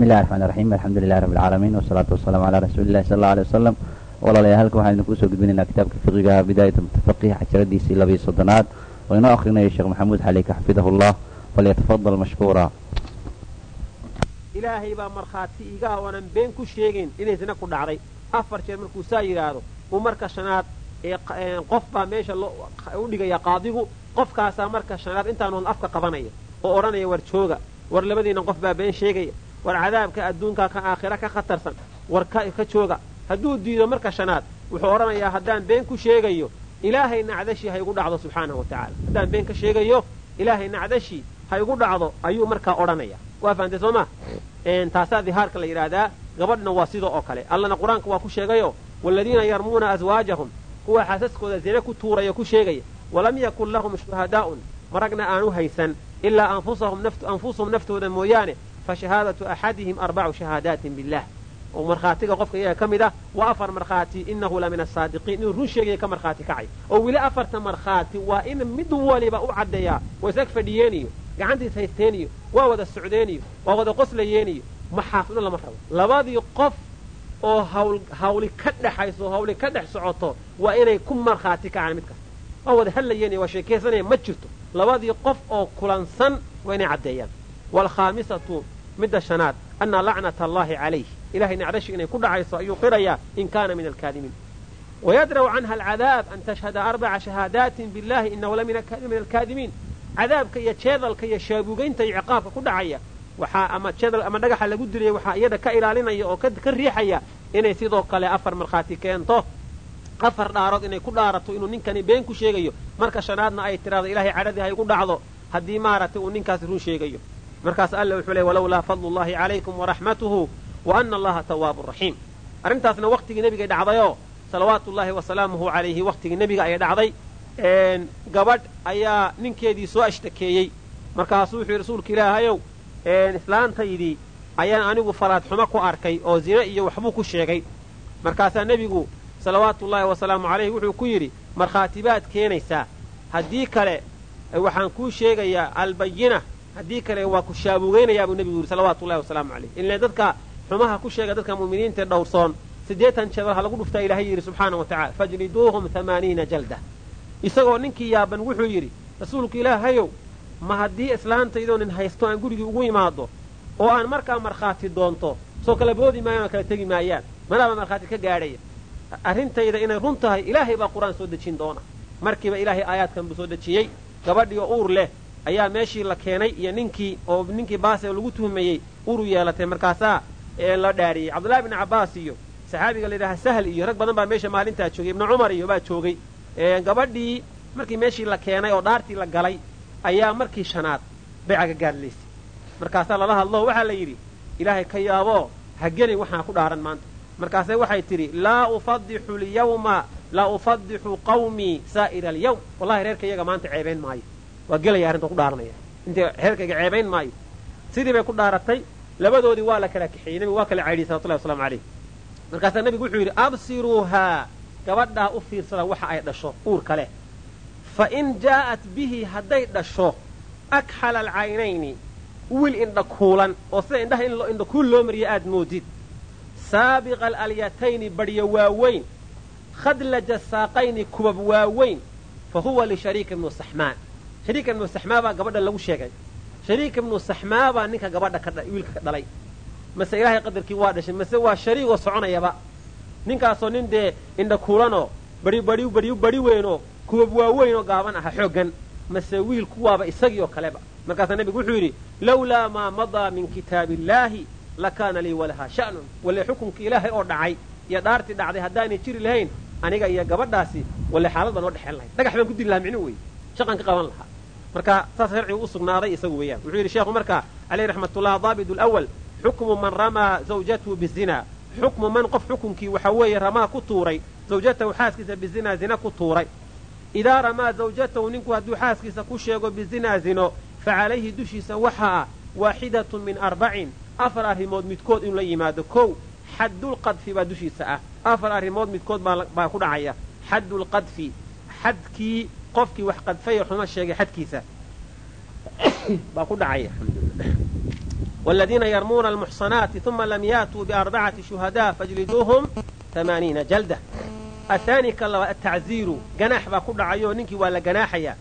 bismi illahi raxmaan raxiim alxamdu lilahi rabbi alcaalamiin wasalaatu wasalaamu calaa rasuuli illahi sala allau alay wasalam walaalayaal halkan waxaan idinku soo gudbinaynaa kitaabka fiqiga bidaayat mutafaqih casharadiisii labiyo soddonaad oo inoo akhrinayo sheekh maxamuud xalika xafidahu llah falyatafadal mashkuura. Ilaahay baa markhaati iga ah oonan been ku sheegayn inay ku dhacday. Afar jeer markuu saa yidhaahdo uu marka shanaad ee qof baa meesha u dhigaya qaadigu. Qofkaasaa marka shanaad intaanu afka qabanaya oo odhanaya war jooga. War labadiina qof baa been sheegaya war cadaabka adduunka ka aakhira ka khatarsan. War ka jooga. Hadduu diido marka shanaad wuxuu odhanayaa haddaan been ku sheegayo ilaahay nacdashii ha igu dhacdo subxaanahu wa tacaala. Haddaan been ka sheegayo ilaahay nacdashii ha igu dhacdo ayuu markaa odhanaya. Waa fahamtay soo ma? Taasaa dihaarka la yidhaahdaa gabadhna waa sidoo oo kale. Allana qur'aanka waa ku sheegayo waaladiina yarmuuna aswaajahum kuwa xaasaskooda zine ku tuuraya ku sheegaya. Walam yakun lahum shuhadaa'un maragna aanu haysan ilaa anfusuhum naftooda mooyaane fa shahaadatu axadihim arbacu shahaadaatin billah oo markhaatiga qofka iyaga ka mid ah waa afar markhaati inahu la min asaadiqiin inuu run sheegaya ka markhaati kacay oo weli afarta markhaati waa in mid waliba u caddeeyaa waa isag fadhiyeeniyo gacantiis haysteeniyo waa wada socdeeniyo waa wada qoslayeeniyo maxaafidno lama rabo labadii qof oo hawli ka dhexayso hawli ka dhex socoto waa inay ku markhaati kacaan mid kasta waa wada hadlayeeniyo waa sheekaysanaya ma jirto labadii qof oo kulansan waa inay caddeeyaan midda shanaad anna lacnata allaahi calayh. Ilahay nacdashi inay ku dhacayso ayuu qirayaa in kaana min alkaadimiin. Wayadraw canha alcadaab an tashhada arbaca shahaadaatin billahi inahu la min alkaadimiin. Cadaabka iyo jeedalka iyo shaabugaynta iyo ciqaabka ku dhacaya waxaa ama jeedal ama dhagaxa lagu dilaya waxaa iyada ka ilaalinaya oo ka riixaya inay sidoo kale afar markhaati keento. Afar dhaarood inay ku dhaarato inuu ninkani been ku sheegayo. Marka shanaadna ay tidhahdo ilahay cadhadii ha igu dhacdo haddii maaragtay uu ninkaasi run sheegayo markaas alle wuxuu leey walowlaa fadlu llahi calaykum waraxmatuhu wa ana allaha tawaabu raxiim arrintaasna waktigii nebigay dhacdayoo salawaatu ullaahi wasalaamuhu calayhi waktigii nebiga ayay dhacday gabadh ayaa ninkeedii soo ashtakeeyey. Markaasuu wuxuu yidhi rasuulka ilaahayow islaantaydii ayaan anigu falaad xumo ku arkay oo zine iyo waxbuu ku sheegay. Markaasaa nebigu salawaatu ullaahi wasalaamu calayhi wuxuu ku yidhi markhaati baad keenaysaa. Haddii kale waxaan kuu sheegayaa albayina haddii kale waa ku shaabugaynayaa buu nebigu yidhi salawaatu ullahi wasalaamu calayh. Ile dadka xumaha ku sheega dadka mu'miniintae dhowrsoon siddeetan jeedal ha lagu dhuftaa ilaahay yidhi subxaana wa tacala fajliduuhum hamaaniina jalda. Isagoo ninkii yaaban wuxuu yidhi rasuulku ilaahayow ma haddii islaantaydoo nin haysto aan gurigii ugu imaado oo aan markaa markhaati doonto soo kala boodi maayaan oo kala tegi maayaan manaaba markhaati ka gaadhaya arrintayda inay run tahay ilaahay baa qur'aan soo dejin doona. Markiiba ilaahay aayaadkan buu soo dejiyey gabadhii oo uur leh ayaa meeshii la keenay iyo ninkii oo ninkii baase lagu tuhmayey uru yeelatay. Markaasaa la dhaariyey cabdullahi ibni cabbaas iyo saxaabiga la yidhaha sahl iyo rag badan baa meesha maalintaa joogay. Ibnu cumar iyo baa joogay. Gabadhii markii meeshii la keenay oo dhaartii la galay ayaa markii shanaad baycaga gaadlaysay markaasaa lala hadloo waxaa la yidhi ilaahay ka yaaboo ha gelin waxaan ku dhaaran maanta. Markaase waxay tidhi laa ufadixu lyawma laa ufadixu qawmii saa'ira alyawm. Wallahi reerkayyaga maanta ceebayn maayo waa gelaya arrinta ku dhaaranaya intii reerkayga ceebayn maayo. Sidii bay ku dhaaratay labadoodii waa la kala kaxeeyey nebigu waa kala caydhiyey salawatullahi waslamu calayh. Markaasaa nebigu wuxuu yidhi absiruuhaa gabadhaa u fiirsada waxa ay dhasho uurka leh fa in jaa'at bihi hadday dhasho akxala alcaynayni wiil indhakuulan oo sida indhaha in indhakuul loo mariya aad moodid. Saabiqa alalyatayni badhyo waaweyn. Khadlaja saaqayni kubab waaweyn. Fa huwa lishariika ibnu saxmaan shariika ibnu saxmaa baa gabadha lagu sheegay. Shariika ibnu saxmaa baa ninka gabadha wiilka ka dhalay. Mase ilaahay qadarkii waa dhashay mase waa shariigoo soconayaba. Ninkaasoo nin dee indhakuulanoo bari bari bari weynoo kubab waaweyn oo gaaban aha xooggan. Mase wiil kuwaaba isagii oo kaleba. Markaasaa nebigu wuxuu yidhi lawlaa maa madaa min kitaabi illaahi lakaana lii walahaa sha'nun. Walle xukunkii ilaahay oo dhacay iyo dhaartii dhacday haddaanay jiri lahayn aniga iyo gabadhaasi walle xaalad baan oo dhexeen lahayn dhagax baan ku dili lahaa micnuu wey shaqan ka qaban lahaa marka saas sharcigu u sugnaaday isagu weeyaan. Wuxuu yidhi sheekhu marka caleyh raxmatullah daabit lwal xukmu man ramaa zawjatahu bizina. Xukmu man qof xukunkii waxa weeye ramaa ku tuuray zawjatahu xaaskiisa bizinaa zina ku tuuray. Idaa ramaa zawjatahu ninku hadduu xaaskiisa ku sheego bizinaa zino fa calayhi dushiisa waxaa ah waaxidatun min arbacin afar arrimood midkood inuu la yimaado. Kow xaddulqadfi baa dushiisa ah. Afar arrimood midkood baa ku dhacaya. Xaddulqadfi xadkii qofkii wax qadfaye xumo sheegay xadkiisa. Baa ku dhacaya wladiina yarmuuna almuxsanaati uma lam yaatuu biarbacati shuhadaa fajliduuhum amaaniina jalda. Ahaani ka labaad atacziiru ganaax baa ku dhacayo ninkii waa la ganaaxayaa.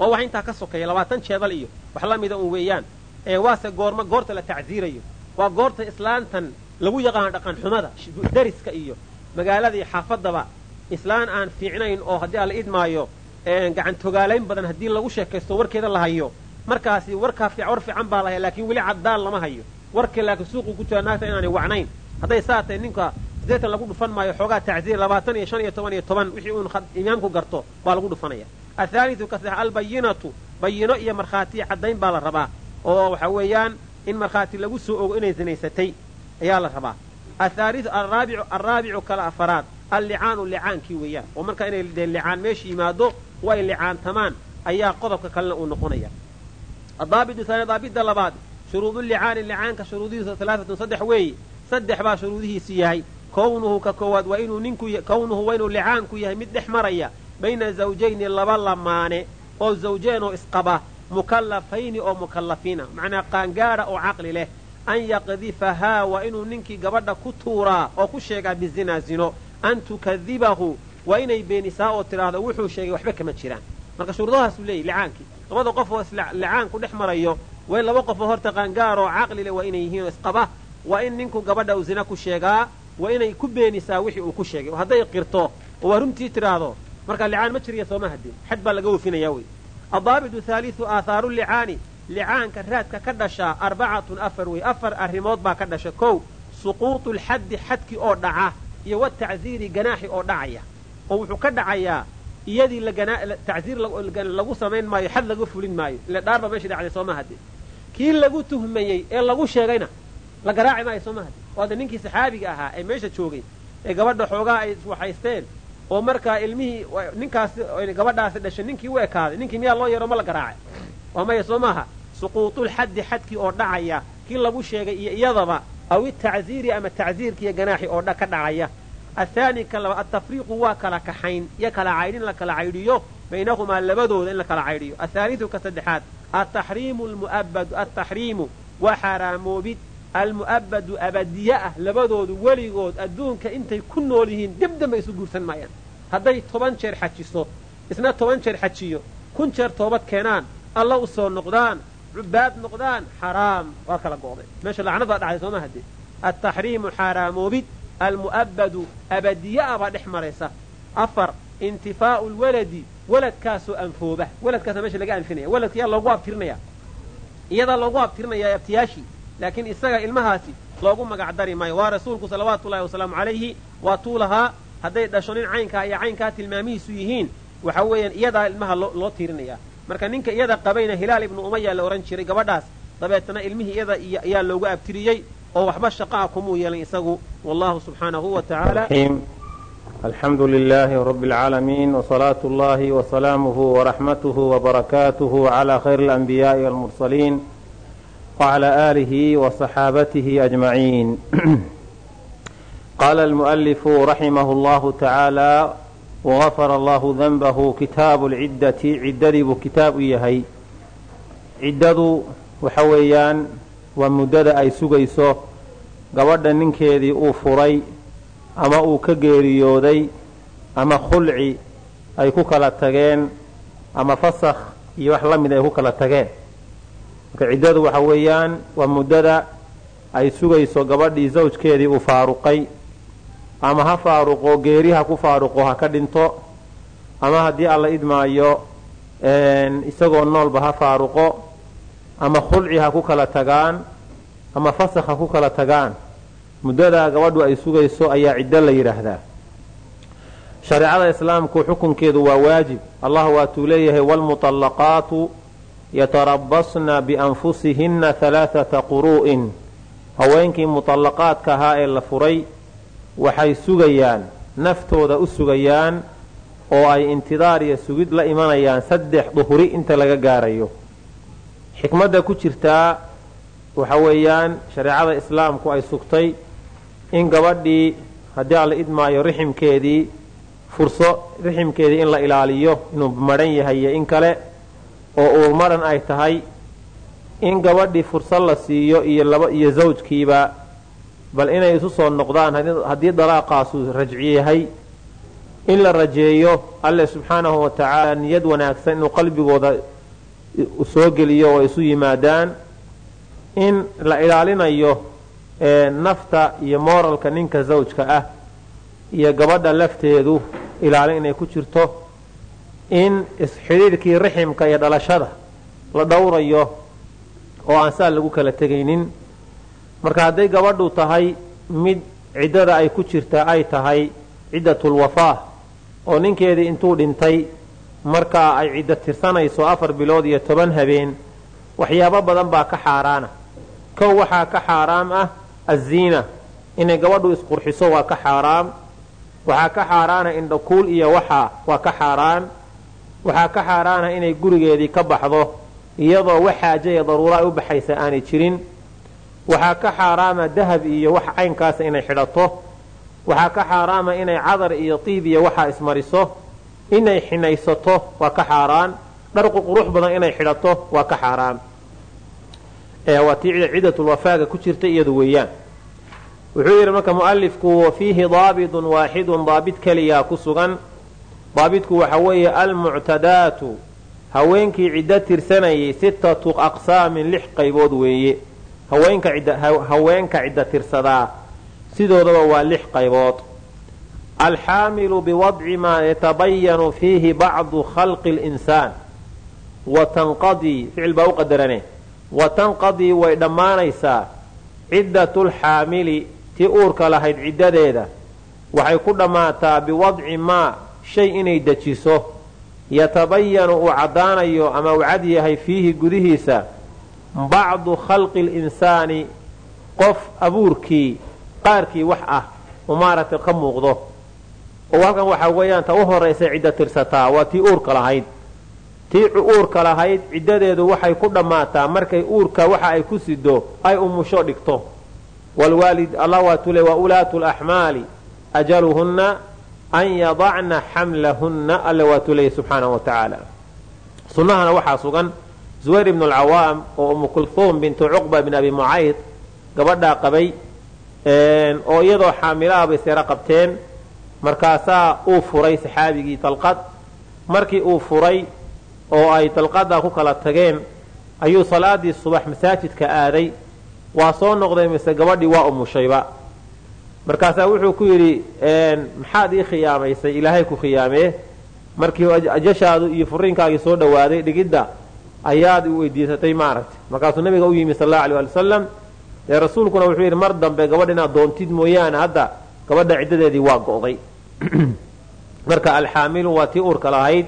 Oo wax intaa ka sokeeya labaatan jeedal iyo wax la mida un weeyaan. Ee waase goorma goorta la tacziirayo waa goorta islaantan lagu yaqaano dhaqan xumada dariska iyo magaalada iyo xaafadaba islaan aan fiicnayn oo haddii alla idmaayo gacan togaalayn badan haddii lagu sheekaysto warkeeda la hayo. Markaasi warkaa war fiican baa lahaya laakiin weli caddaan lama hayo. Warkii laakiin suuquu ku jira naagta inaanay wacnayn. Hadday saa tahay ninka sideetan lagu dhufan maayo xoogaa tacsiir labaatan iyo shan iyo toban iyo toban wixii uun imaamku garto baa lagu dhufanaya. Athaalidu ka albayinatu bayino iyo markhaatiya caddayn baa la rabaa. Oo waxa weeyaan in markhaati lagu soo ogo inay zinaysatay ayaa la rabaa. Athaalidu alraabicu kala afaraad allicaanu licaankii weeyaan. Oo marka inay licaan meesha yimaado oo ay licaantamaan ayaa qodobka kalena uu noqonaya. Adaabidu daabidda labaad shuruudu licaani licaanka shuruudihiisu alaaatun saddex weeye saddex baa shuruudihiisu yahay. Kownuhu ka koowaad waa inuu ninku kownuhu waa inuu licaanku yahay mid dhex maraya bayna zawjayni laba lamaane oo zawjeen oo isqaba mukallafayni oo mukallafiina macnaa qaangaadha oo caqli leh. An yaqdifahaa waa inuu ninkii gabadha ku tuuraa oo ku sheegaa bizinaa zino. An tukadibahu waa inay beenisaa oo tidhaahdo wuxuu sheegay waxba kama jiraan. Marka shuruudahaasuu leeyahy licaankii labada qof oo licaanku dhex marayo way laba qofoo horta caqli leh waa inay yihiin oo isqaba waa in ninku gabadha uu zina ku sheegaa waa inay ku beenisaa wixii uu ku sheegay. Oo hadday qirto oo waa runtii tidhaahdo marka licaan ma jiriya sooma hadin xad baa laga wofinayaa wey. Adaabidu haaliu aathaaru licaani. Licaanka raadka ka dhashaa arbacatun afar wey. Afar arrimood baa ka dhasha. Kow suquutu lxaddi xadki oo dhaca iyo watacziiri ganaaxi oo dhacaya oo wuxuu ka dhacayaa iyadii tacziir lagu samayn maayo xad laga fulin maayo ile dhaarba meesha dhacday sooma hadin kii lagu tuhmayey ee lagu sheegayna la garaaci maayo sooma hadin oo ninkii saxaabiga ahaa ee meesha joogay ee gabadha xoogaa ay iswaxaysteen oo markaa ilmihii ninkaasi gabadhaasi dhashay ninkii u ekaaday ninkii miyaa loo yeero ma la garaacay. Waa maya soo maaha suquutulxaddi xadkii oo dhacaya kii lagu sheegay iyo iyadaba aw itacziiri ama tacziirkiiyo ganaaxi oo ka dhacaya athaani ka laba altafriiqu waa kala kaxayn iyo kala caydhin la kala caydhiyo baynahumaa labadooda in la kala caydhiyo athaalidu ka saddexaad altaxriimu lmu'abadu altaxriimu waa xaaraamoobid almu'abadu abadiye ah labadoodu weligood adduunka intay ku nool yihiin dib dambe isu guursan maayaan hadday toban jeer xajiso isna toban jeer xajiyo kun jeer toobad keenaan alla u soo noqdaan cubaad noqdaan xaraam waa kala go'day meesha lacnadaa dhacday sooma haddee altaxriimu xaaraamoobid almu'abadu abadiye ah baa dhex maraysa afar intifaa'u lwaladi waladkaasoo anfooba waladkaasa meesha laga anfinaya waladka yaa loogu abtirinaya iyadaa loogu abtirinaya abtiyaashii laakiin isaga ilmahaasi loogu magac dari maayo waa rasuulku salawaatu ullahi wasalaamu calayhi waa tuu lahaa hadday dhasho nin caynkaa iyo caynkaa tilmaamihiisu yihiin waxa weeyaan iyadaa ilmaha loo tiirinayaa marka ninka iyada qabayna hilaal ibnu umaya la odhan jiray gabadhaas dabeetana ilmihii iyada ayaa loogu abtiriyey oo waxba shaqaa kumuu yeelin isagu wallahu subxaanahu wa tacaala alxamdu lilaahi rabi اlcaalamiin wsalaatu اllahi wasalaamuhu waraxmatuhu wbarakaatuhu cla khayr اlanbiyaaءi wاlmursaliin wclى aalihi wصaxaabatihi ajmaciin qaala almu'alifu raximah اllahu tacaala wagafara allahu danbahu kitaabu lciddati ciddadii buu kitaab u yahay ciddadu waxa weeyaan waa muddada ay sugayso gabadha ninkeedii uu furay ama uu ka geeriyooday ama khulci ay ku kala tageen ama fasakh iyo wax la mid ay ku kala tageen. Marka ciddadu waxa weeyaan waa muddada ay sugayso gabadhii zawjkeedii uu faaruqay ama ha faaruqo geeri ha ku faaruqo ha ka dhinto ama haddii alla idmaayo isagoo noolba ha faaruqo ama khulci ha ku kala tagaan ama fasakh ha ku kala tagaan muddadaa gabadhu ay sugayso ayaa ciddo la yidhaahdaa shareecada islaamku xukunkeedu waa waajib allah waatuu leeyahay waalmuطallaqaatu yatarabasna bianfusihinna halaaثata quru'in haweenkii muطallaqaadka ahaa ee la furay waxay sugayaan naftooda u sugayaan oo ay intidaar iyo sugid la imanayaan saddex duhri inta laga gaarayo xikmadda ku jirtaa waxa weeyaan shareecada islaamku ay sugtay in gabadhii haddii alla idmaayo riximkeedii furso riximkeedii in la ilaaliyo inuu madhan yahay iyo in kale oo uur madhan ay tahay in gabadhii fursad la siiyo iyo laba iyo zawjkiiba bal inay isu soo noqdaan haddii dalaaqaasu rajci yahay in la rajeeyo alle subxaanahu wa tacaala niyad wanaagsan inuu qalbigooda soo geliyo oo isu yimaadaan in la ilaalinayo nafta iyo mooralka ninka zawjka ah iyo gabadha lafteedu ilaalin inay ku jirto in isxidhiirkii riximka iyo dhalashada la dhowrayo oo aan saa lagu kala tegaynin. Marka hadday gabadhu tahay mid ciddada ay ku jirta ay tahay ciddatulwafaa oo ninkeedii intuu dhintay markaa ay ciddo tirsanayso afar bilood iyo toban habeen waxyaabo badan baa ka xaaraana. Kow waxaa ka xaaraam ah aziina inay gabadhu isqurxiso waa ka xaaraam. Waxaa ka xaaraana indhakuul iyo waxaa waa ka xaaraan. Waxaa ka xaaraana inay gurigeedii ka baxdo iyadoo wax xaaje iyo daruuro ay u baxaysa aanay jirin. Waxaa ka xaaraama dahab iyo wax caynkaasa inay xidhato. Waxaa ka xaaraama inay cadar iyo tiib iyo waxaa ismariso inay xinaysato waa ka xaaraan. Dharqu qurux badan inay xidhato waa ka xaaraan. Waa tii cidatulwafaaga ku jirta iyadu weeyaan. Wuxuu yidhi marka mualifku wa fiihi daabitun waaxidun daabit keliyaa ku sugan. Daabitku waxa weeye almuctadaatu haweenkii ciddo tirsanayay sittatu aqsaamin lix qaybood weeye. Haweenka ciddo tirsadaa sidoodaba waa lix qaybood alxaamilu biwadci maa yatabayanu fiihi bacdu khalqi linsaan wa tanqadii ficil baa u qadarane wa tanqadii way dhammaanaysaa ciddatulxaamili tii uurka lahayd ciddadeeda waxay ku dhammaataa biwadci maa shay inay dejiso yatabayanu uu caddaanayo ama uu cad yahay fiihi gudihiisa bacdu khalqi linsaani qof abuurkii qaarkii wax ah uu maaragtay ka muuqdo oo halkan waxaa weeyaan ta u horaysa cidda tirsataa waa tii uurka lahayd. Tii uurka lahayd ciddadeedu waxay ku dhammaataa markay uurka waxa ay ku sido ay umusho dhigto. Wlwaalid allah waa tule wa ulaatu laxmaali ajaluhunna an yadacna xamlahunna alle waa tulaya subxaanahu wa tacaala. Sunnahana waxaa sugan zuwayr ibnu alcawaam oo umu kulhuum bintu cuqba bin abi mucayd gabadhaa qabay oo iyadoo xaamilaha bay seero qabteen markaasaa uu furay saxaabigii dalqad markii uu furay oo ay dalqadaa ku kala tageen ayuu salaadii subax masaajidka aaday. Waa soo noqday mise gabadhii waa umushayba markaasaa wuxuu ku yidhi maxaad ii khiyaamaysay? Ilaahay ku khiyaamee. Markii ajashaadu iyo furiinkaagii soo dhowaaday dhigidda ayaad weydiisatay maaragtay. Markaasuu nabiga u yimi sal allau alay wasalam dee rasuulkuna wuxuu yidhi mar dambe gabadh inaad doontid mooyaane hadda gabadha ciddadeedii waa go'day marka alxaamilu waa tii uurka lahayd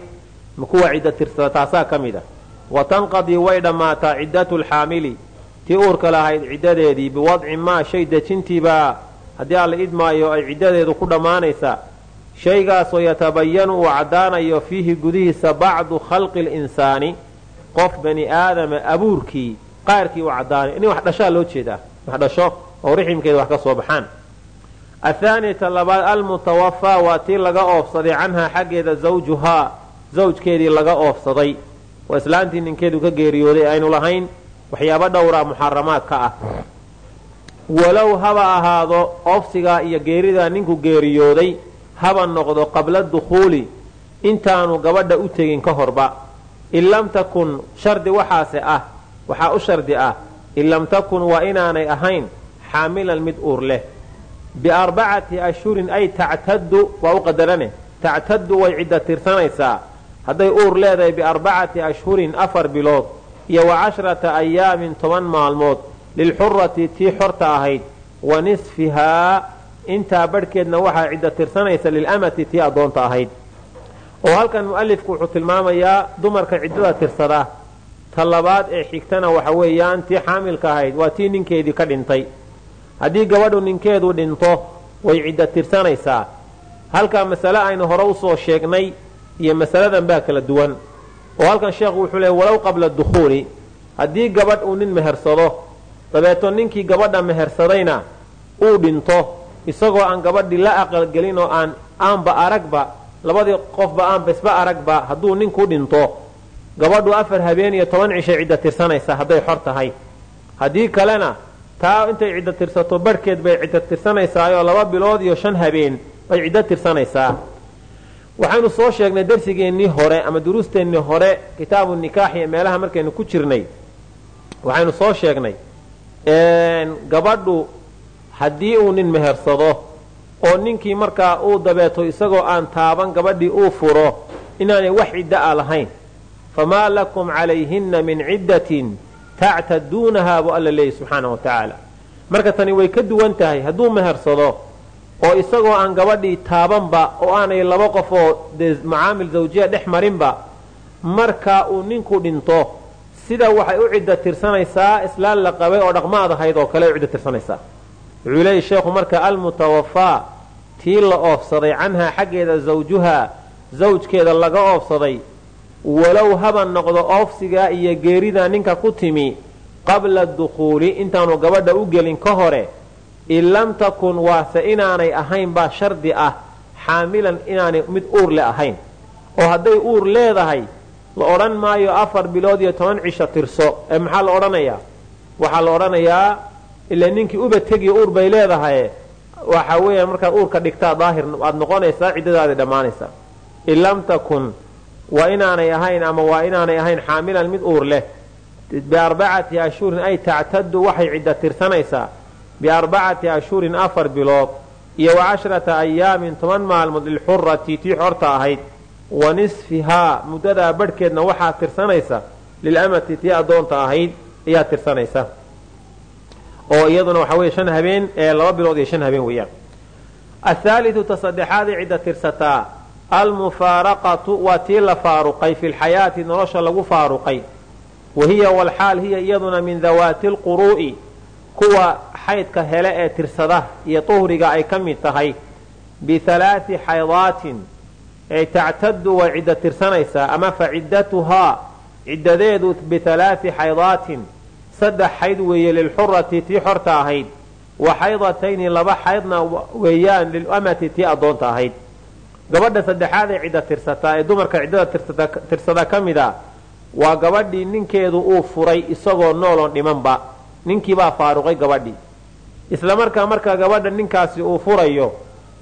kuwa cidda tirsada taasaa ka mid a. Wa tanqadii way dhammaataa ciddatu lxaamili tii uurka lahayd ciddadeedii biwadci maa shay dejintiibaa haddii alla idmaayo ay ciddadeedu ku dhammaanaysaa shaygaasoo yatabayanu uu caddaanayo fiihi gudihiisa bacdu khalqi linsaani qof bani aadama abuurkii qaarkii uu caddaanayo nin wax dhashaa loo jeedaa. Wax dhasho oo riximkeeda wax ka soo baxaan athaaniyata labaad almutawafaa waa tii laga oofsaday canhaa xaggeeda zawjuhaa zawjkeedii laga oofsaday oo islaantii ninkeedu ka geeriyooday aynu lahayn waxyaabo dhowraa muxaramaadka ah walow haba ahaado oofsigaa iyo geeridaa ninku geeriyooday haba noqdo qabla dukhuuli intaanu gabadha u tegin ka horba in lam takun shardi waxaase ah waxaa u shardi ah in lam takun waa inaanay ahayn xaamilan mid uur leh biarbacati ashhurin ay tactaddu waa u qadarane tactaddu way cidda tirsanaysaa hadday uur leedahay biarbacati ashhurin afar bilood iyo wa cashrata ayaamin toban maalmood lilxurati tii xorta ahayd wa nisfihaa intaa badhkeedna waxaa cidda tirsanaysa lilamati tii addoonta ahayd oo halkan mu'alifku wuxuu tilmaamayaa dumarka ciddada tirsada ta labaad ee xigtana waxa weeyaan tii xaamilka ahayd waa tii ninkeedii ka dhintay haddii gabadhu ninkeedu dhinto way cidda tirsanaysaa halkaa masale aynu hore u soo sheegnay iyo masaladan baa kala duwan. Oo halkan sheekhu wuxuu leey walow qabla dukhuuli haddii gabadh uu nin mehersado dabeeto ninkii gabadha mehersadayna uu dhinto isagoo aan gabadhii la aqalgelin oo aan aanba aragba labadii qofba aanba isba aragba hadduu ninku dhinto gabadhu afar habeen iyo toban cishay cidda tirsanaysaa hadday xor tahay. Haddii kalena taa intay ciddo tirsato barhkeed bay ciddo tirsanaysaayoo laba bilood iyo shan habeen bay ciddo tirsanaysaa. Waxaynu soo sheegnay darsigeennii hore ama duruusteennii hore kitaabu nikaax iyo meelaha markaynu ku jirnay. Waxaynu soo sheegnay gabadhu haddii uu nin mehersado oo ninkii markaa uu dabeeto isagoo aan taaban gabadhii uu furo inaanay wax ciddo a lahayn. Famaa lakum calayhinna min ciddatin tactaduunahaa buu alla leeyahy subxaana wa tacaala. Marka tani way ka duwan tahay hadduu mehersado oo isagoo aan gabadhii taabanba oo aanay laba qof oo dee macaamil zawjiya dhex marinba marka uu ninku dhinto sida waxay u cidda tirsanaysaa islaan la qabay oo dhaqmaad ahayd oo kale u cidda tirsanaysaa. Wuxuu leeyahy sheekhu marka almutawafaa tii la oofsaday canhaa xaggeeda zawjuhaa zawjkeeda laga oofsaday walow haba noqdo oofsigaa iyo geeridaa ninka ku timi qabla dukhuuli intaanu gabadha u gelin ka hore in lam takun waase inaanay ahayn baa shardi ah xaamilan inaanay mid uur le ahayn. Oo hadday uur leedahay la odhan maayo afar bilood iyo toban cisho tirso. Ee maxaa la odhanayaa waxaa la odhanayaa ila ninkii uba tegiyo uur bay leedahay. Waxa weeyaan markaad uurka dhigtaa daahir aad noqonaysaa ciddadaadi dhammaanaysaa. In lam takun waa inaanay ahayn ama waa inaanay ahayn xaamilan mid uur leh. Biarbacati ashhurin ay tactadu waxay cidda tirsanaysaa. Biarbacati ashhurin afar bilood iyo wa cashrata ayaamin toban maalmood lilxurati tii xorta ahayd. Wa nisfihaa muddadaa barhkeedna waxaa tirsanaysa. Lilamati tii addoonta ahayd ayaa tirsanaysa. Oo iyaduna waxa weye shan habeen ee laba bilood iyo shan habeen weeyaan. Athaalitu ta saddexaaday cidda tirsataa almufaaraqatu waa tii la faaruqay fi lxayaati nolosha lagu faaruqay. wa hiya walxaal hiya iyaduna min dawaati lquruu'i kuwa xaydka hele ee tirsada iyo tuhriga ay ka mid tahay. bihalaati xaydaatin ay tactadu way cidda tirsanaysaa ama fa ciddatuhaa ciddadeedu bihalaati xaydaatin saddex xayd weeye lilxurati tii xorta ahayd. wa xaydatayni laba xaydna weeyaan lilamati tii addoonta ahayd gabadha saddexaad ee cidda tirsataa ee dumarka ciddada tirsada ka mid a waa gabadhii ninkeedu uu furay isagoo nooloon dhimanba. Ninkiibaa faaruqay gabadhii. Isla markaa marka gabadha ninkaasi uu furayo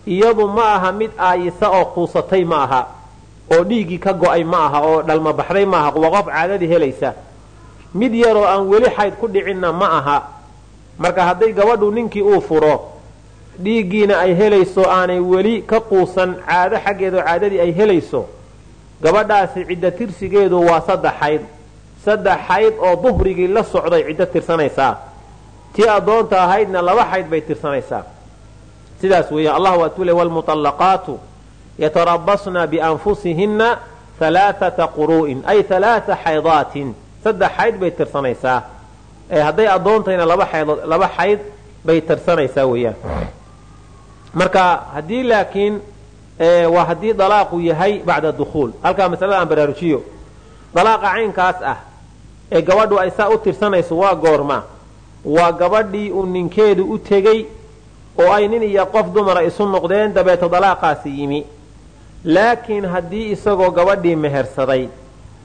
iyadu ma aha mid aayisa oo quusatay ma aha oo dhiiggii ka go'ay ma aha oo dhalma baxday ma aha waa qof caadadii helaysa. Mid yaroo aan weli xayd ku dhicinna ma aha. Marka hadday gabadhu ninkii uu furo dhiiggiina ay helayso aanay weli ka quusan caado xaggeedoo caadadii ay helayso gabadhaasi ciddo tirsigeedu waa saddex xayd saddex xayd oo duhrigii la socday ciddo tirsanaysaa. Tii addoonta ahaydna laba xayd bay tirsanaysaa. Sidaas weeya allah waatu le wlmuطallaqaatu yatarabasna bianfusihinna halaaata quru'in ay halaaa xaydaatin saddex xayd bay tirsanaysaa. Hadday addoontayna laba xayd bay tirsanaysaa weeyaan marka haddii laakiin waa haddii dalaaqu yahay bacda dukhuul halkaa masalada aan baraarujiyo. Dalaaqa caynkaas ah ee gabadhu ay saa u tirsanayso waa goorma. Waa gabadhii uu ninkeedu u tegey oo ay nin iyo qof dumara isu noqdeen dabeeto dalaaqaasi yimi. Laakiin haddii isagoo gabadhii mehersaday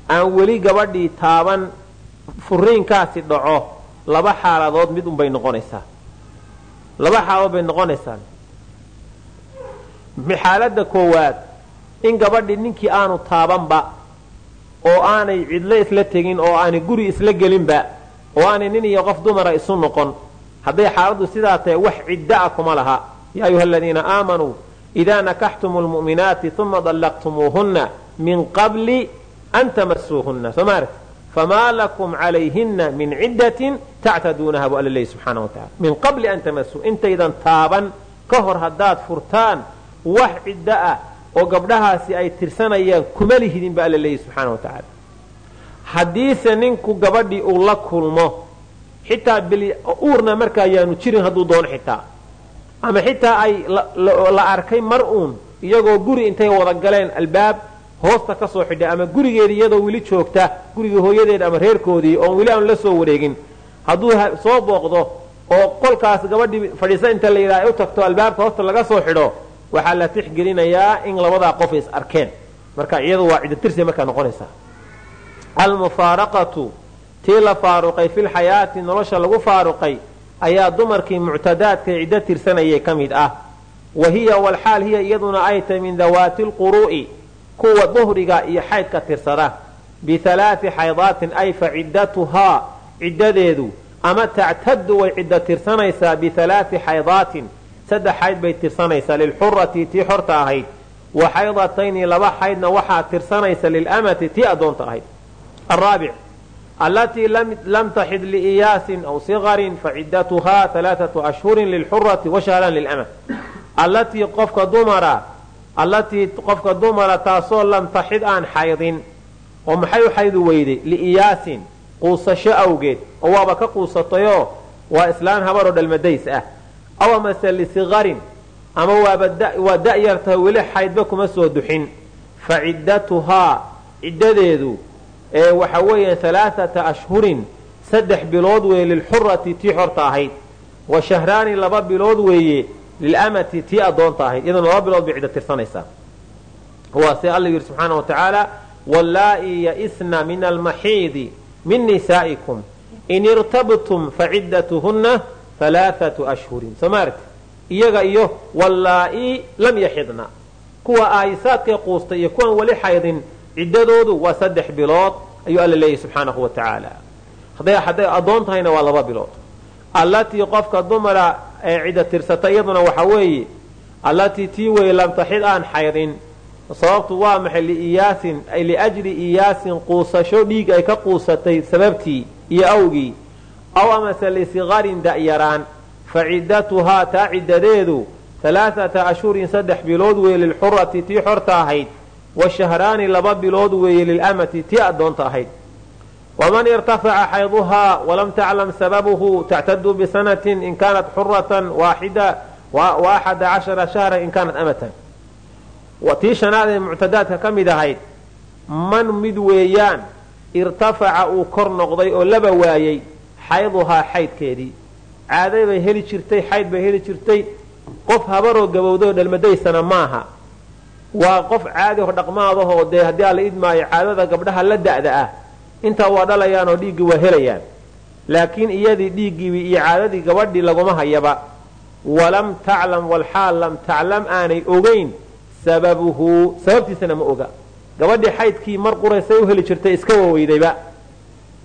aan weli gabadhii taaban furiinkaasi dhaco laba xaaladood mid unbay noqonaysaa. Laba xaaladood bay noqonaysaa xaaladda koowaad in gabadhii ninkii aanu taabanba oo aanay cidlo isla tegin oo aanay guri isla gelinba oo aanay nin iyo qof dumara isu noqon hadday xaaladdu sidaa tahay wax cidda'a kuma laha. Yaa ayuha aladiina aamanuu idaa nakaxtumu lmu'minaati uma dallaqtumuuhunna min qabli an tamasuuhunna soo maaragti famaa lakum calayhinna min ciddatin tactaduunaha buu alla leeyi subxaana wa tacala min qabli an tamasuu intaydan taaban ka hor haddaad furtaan wax ciddo ah oo gabdhahaasi ay tirsanayaan kuma lihidin ba alla leeyi subxaana wa tacaala. Haddiise ninku gabadhii uu la kulmo xitaa uurna markaa yaanu jirin hadduu doono xitaa. Ama xitaa ay la arkay mar uun iyagoo guri intay wada galeen albaab hoosta ka soo xidhay ama gurigeedii iyadoo weli joogta gurigii hooyadeed ama reerkoodii oon weli aanu la soo wareegin. Hadduu soo booqdo oo qolkaas gabadhii fadhiisa inta la yidhaha u tagto albaabka hoosta laga soo xidho waxaa la tixgelinayaa in labadaa qof is arkeen. Marka iyadu waa ciddo tirsi markaa noqonaysaa almufaaraqatu tii la faaruqay filxayaati nolosha lagu faaruqay ayaa dumarkii muctadaadka ciddo tirsanayay ka mid ah. Wa hiya walxaal hiya iyaduna ay tahay min dawaati lquruu'i kuwa duhriga iyo xaydka tirsada. Bihalaati xaydaatin ay fa ciddatuhaa ciddadeedu ama tactadu way ciddo tirsanaysaa bihalaati xaydaatin saddex xayd bay tirsanaysaa lilxurati tii xorta ahayd. Wa xaydatayni laba xaydna waxaa tirsanaysa lilamati tii addoonta ahayd. Araabic allatii lam taxid liiyaasin aw sigarin faciddatuhaa halaaatu ashhurin lilxurati wa shahran lilama. Allatii qofka dumara allatii qofka dumara taasoo lam taxid aan xaydin oo maxay u xaydu weyday? Liiyaasin quusasho awgeed oo waaba ka quusatayoo waa islaan habaroo dhalmadays ah aw amase lisigarin ama waa da'yartahay weli xaydba kuma soo duxin fa ciddatuhaa ciddadeedu ee waxa weeyaan halaaata ashhurin saddex bilood weeye lilxurati tii xorta ahayd wa shahraani laba bilood weeye lilamati tii addoonta ahayd iyaduna laba bilood bay ciddo tirsanaysaa waa se alla yidhi subxaana wa tacaala wallaa'i ya'isna min almaxiidi min nisaa'ikum in irtabtum faciddatuhunna halaaatu ashhurin soo iyaga iyo wallaa'i lam yaxidna kuwa aayisaadkay quustay iyo kuwan weli xaydin ciddadoodu waa saddex bilood ayuu alla leeyahy subxaanahu wa tacaala hadday addoon tahayna waa laba bilood allatii qofka dumara ee cidda tirsata iyaduna waxa weeye allatii tii weye lam taxid aan xaydin sababtu waa maxay liiyaasin ay liajli iyaasin quusasho dhiig ay ka quusatay sababtii iyo awgii aw amase lisigarin da'yaraan fa ciddatuhaa taa ciddadeedu halaaata ashhurin saddex bilood weeye lilxurati tii xorta ahayd wa shahraani laba bilood weeye lilamati tii addoonta ahayd waman irtafaca xayduhaa walam taclam sababuhu tactadu bisanatin in kaanat xuratan waaxida wa axada cashara shahran in kaanat amatan tii shanaad ee muctadaadka ka mid ahayd man mid weeyaan irtafaca uu kor noqday oo laba waayey xayduhaa xaydkeedii. Caaday bay heli jirtay xayd bay heli jirtay. Qof habaroo gabowdayoo dhalmadaysana maaha. Waa qof caadi ho dhaqmaadahoo dee haddii alla idmaayo caadada gabdhaha la da'da ah intaa waa dhalayaanoo dhiiggii waa helayaan. Laakiin iyadii dhiiggiibi iyo caadadii gabadhii laguma hayaba. Walam taclam walxaal lam taclam aanay ogayn sababuhu sababtiisana ma oga. Gabadhii xaydkii mar quraysay u heli jirtay iska waweydayba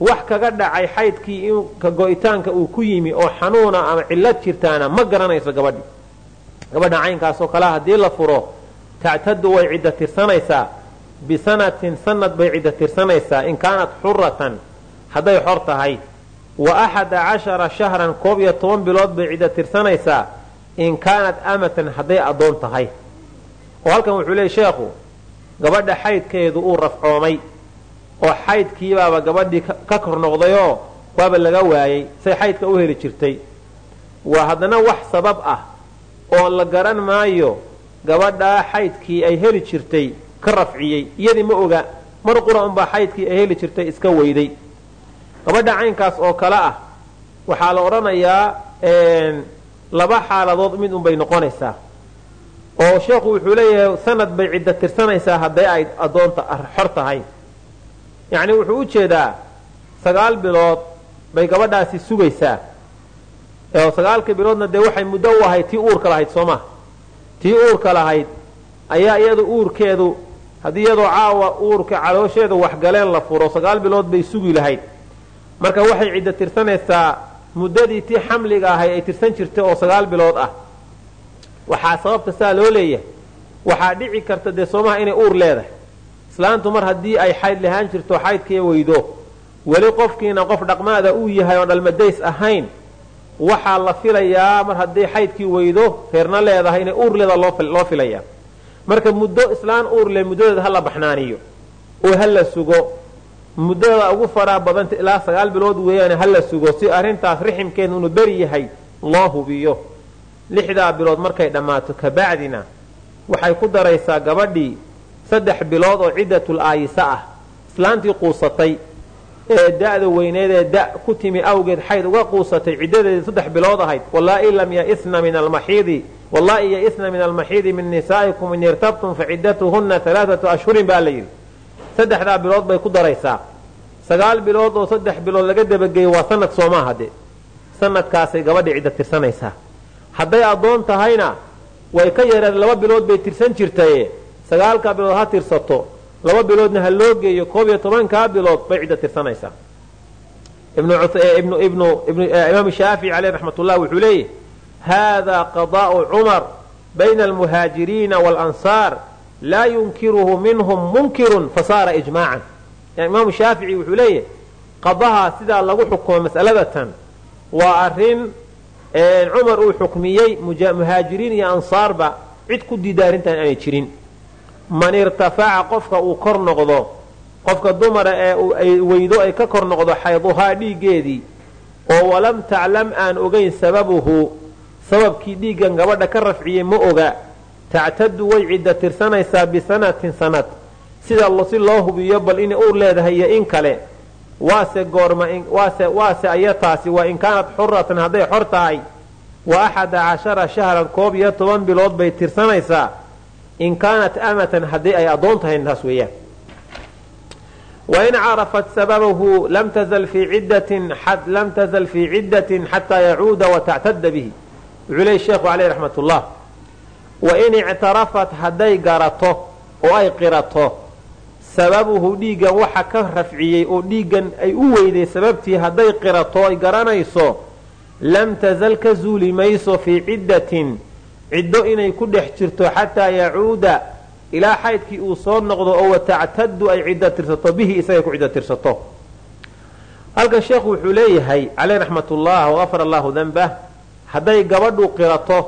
wax kaga dhacay xaydkii ka go'itaanka uu ku yimi oo xanuuna ama cillad jirtaana ma garanayso gabadhii gabadha caynkaasoo kalea haddii la furo tactadu way cidda tirsanaysaa. Bisanatin sanad bay cidda tirsanaysaa. In kaanat xuratan hadday xor tahay. Wa axada cashara shahran koob iyo toban bilood bay cidda tirsanaysaa. In kaanat amatan hadday addoon tahay. Oo halkan wuxuu leeyay sheekhu gabadha xaydkeedu uu rafcoomay oo xaydkiibaaba gabadhii ka kor noqdayoo waaba laga waayey say xaydka u heli jirtay. Waa haddana wax sabab ah oo la garan maayo gabadhaa xaydkii ay heli jirtay ka rafciyey. Iyadii ma oga mar qura unbaa xaydkii ay heli jirtay iska weyday. Gabadha caynkaas oo kale ah waxaa la odhanayaa laba xaaladood mid unbay noqonaysaa. Oo sheekhu wuxuu leeyahay sanad bay cidda tirsanaysaa hadday ay addoonta xor tahay yacni wuxuu u jeedaa sagaal bilood bay gabadhaasi sugaysaa. Oo sagaalka biloodna dee waxay muddo u ahayd tii uurka lahayd soo ma tii uurka lahayd ayaa iyadu uurkeedu haddii iyadoo caawa uurka caloosheedu waxgaleen la furo sagaal bilood bay sugi lahayd. Marka waxay cidda tirsanaysaa muddadii tii xamliga ahay ay tirsan jirtay oo sagaal bilood ah. Waxaa sababta saa loo leeyahay. Waxaa dhici karta dee soomaha inay uur leedahay islaantu mar haddii ay xayd lahaan jirto xaydkii weydo weli qofkiina qof dhaqmaada uu yahay oon dhalmadays ahayn waxaa la filayaa mar haddii xaydkii weydo reerna leedahay inay uur leeda loo filayaa. Marka muddo islaan uur leh muddadeeda ha la baxnaaniyo oo ha la sugo. Muddada ugu faraa badanta ilaa sagaal bilood weeyaane ha la sugo si arrintaas riximkeeda inuu beri yahay loo hubiyo. Lixdaa bilood markay dhammaato kabacdina waxay ku daraysaa gabadhii saddex bilood oo ciddatul aayisa ah. Islaantii quusatay ee da'da weyneed ee da ku timi awgeed xayd uga quusatay ciddadeedii saddex bilood ahayd. Wallaa'i lam yaisna min almaxiidi. Wallaa'i yaisna min almaxiidi min nisaa'ikum in irtabtum fa ciddatuhunna alaaatu ashhurin baa la yidhi. Saddexdaa bilood bay ku daraysaa. Sagaal bilood oo saddex bilood laga dabageeyo waa sanad soomaa hadde sanadkaasay gabadha cidda tirsanaysaa. Hadday addoon tahayna way ka yareen laba bilood bay tirsan jirtaye sagaalkaa bilood ha tirsato laba biloodna ha loo geeyo koob iyo tobankaa bilood bay cidda tirsanaysaa. Imaam shaafici caleyh raxmat ullah wuxuu leeyahy hada qadaa'u cumar bayna almuhaajiriina waalansaar laa yunkiruhu minhum munkirun fasaara ijmaacan. Imaamu shaafici wuxuu leeyahy qadahaa sidaa lagu xukumo mas'aladatan waa arrin cumar uu xukmiyey muhaajiriin iyo ansaarba cid ku diida arrintan aanay jirin man irtafaca qofka uu kor noqdo qofka dumara ee weydo ay ka kor noqdo xayduhaa dhiiggeedii oo walam taclam aan ogayn sababuhu sababkii dhiiggan gabadha ka rafciyey ma oga tactadu way cidda tirsanaysaa bisanatin sanad. Sida si loo hubiyo bal inay uur leedahay iyo in kale waase goorma waase waase aya taasi waa in kaanat xuratan hadday xor tahay wa axada cashara shahran koob iyo toban bilood bay tirsanaysaa in kaanat amatan haddii ay addoon tahay taas weeyaan wain carafat sababahu lam tazal fii ciddatin xataa yacuuda watactada bihi wuxuu leey sheekhu caleyh raxmat ullah wain ictarafat hadday garato oo ay qirato sababuhu dhiiggan waxa ka rafciyey oo dhiiggan ay u weyday sababtii hadday qirato ay garanayso lam tazal ka zuuli mayso fii ciddatin ciddo inay ku dhex jirto xataa yacuuda ilaa xaydkii uu soo noqdo oo watactadu ay ciddo tirsato bihi isagay ku ciddo tirsato. Halkan sheekhu wuxuu leeyahay caleyh raxmatullah wafar allahu danbah hadday gabadhu qirato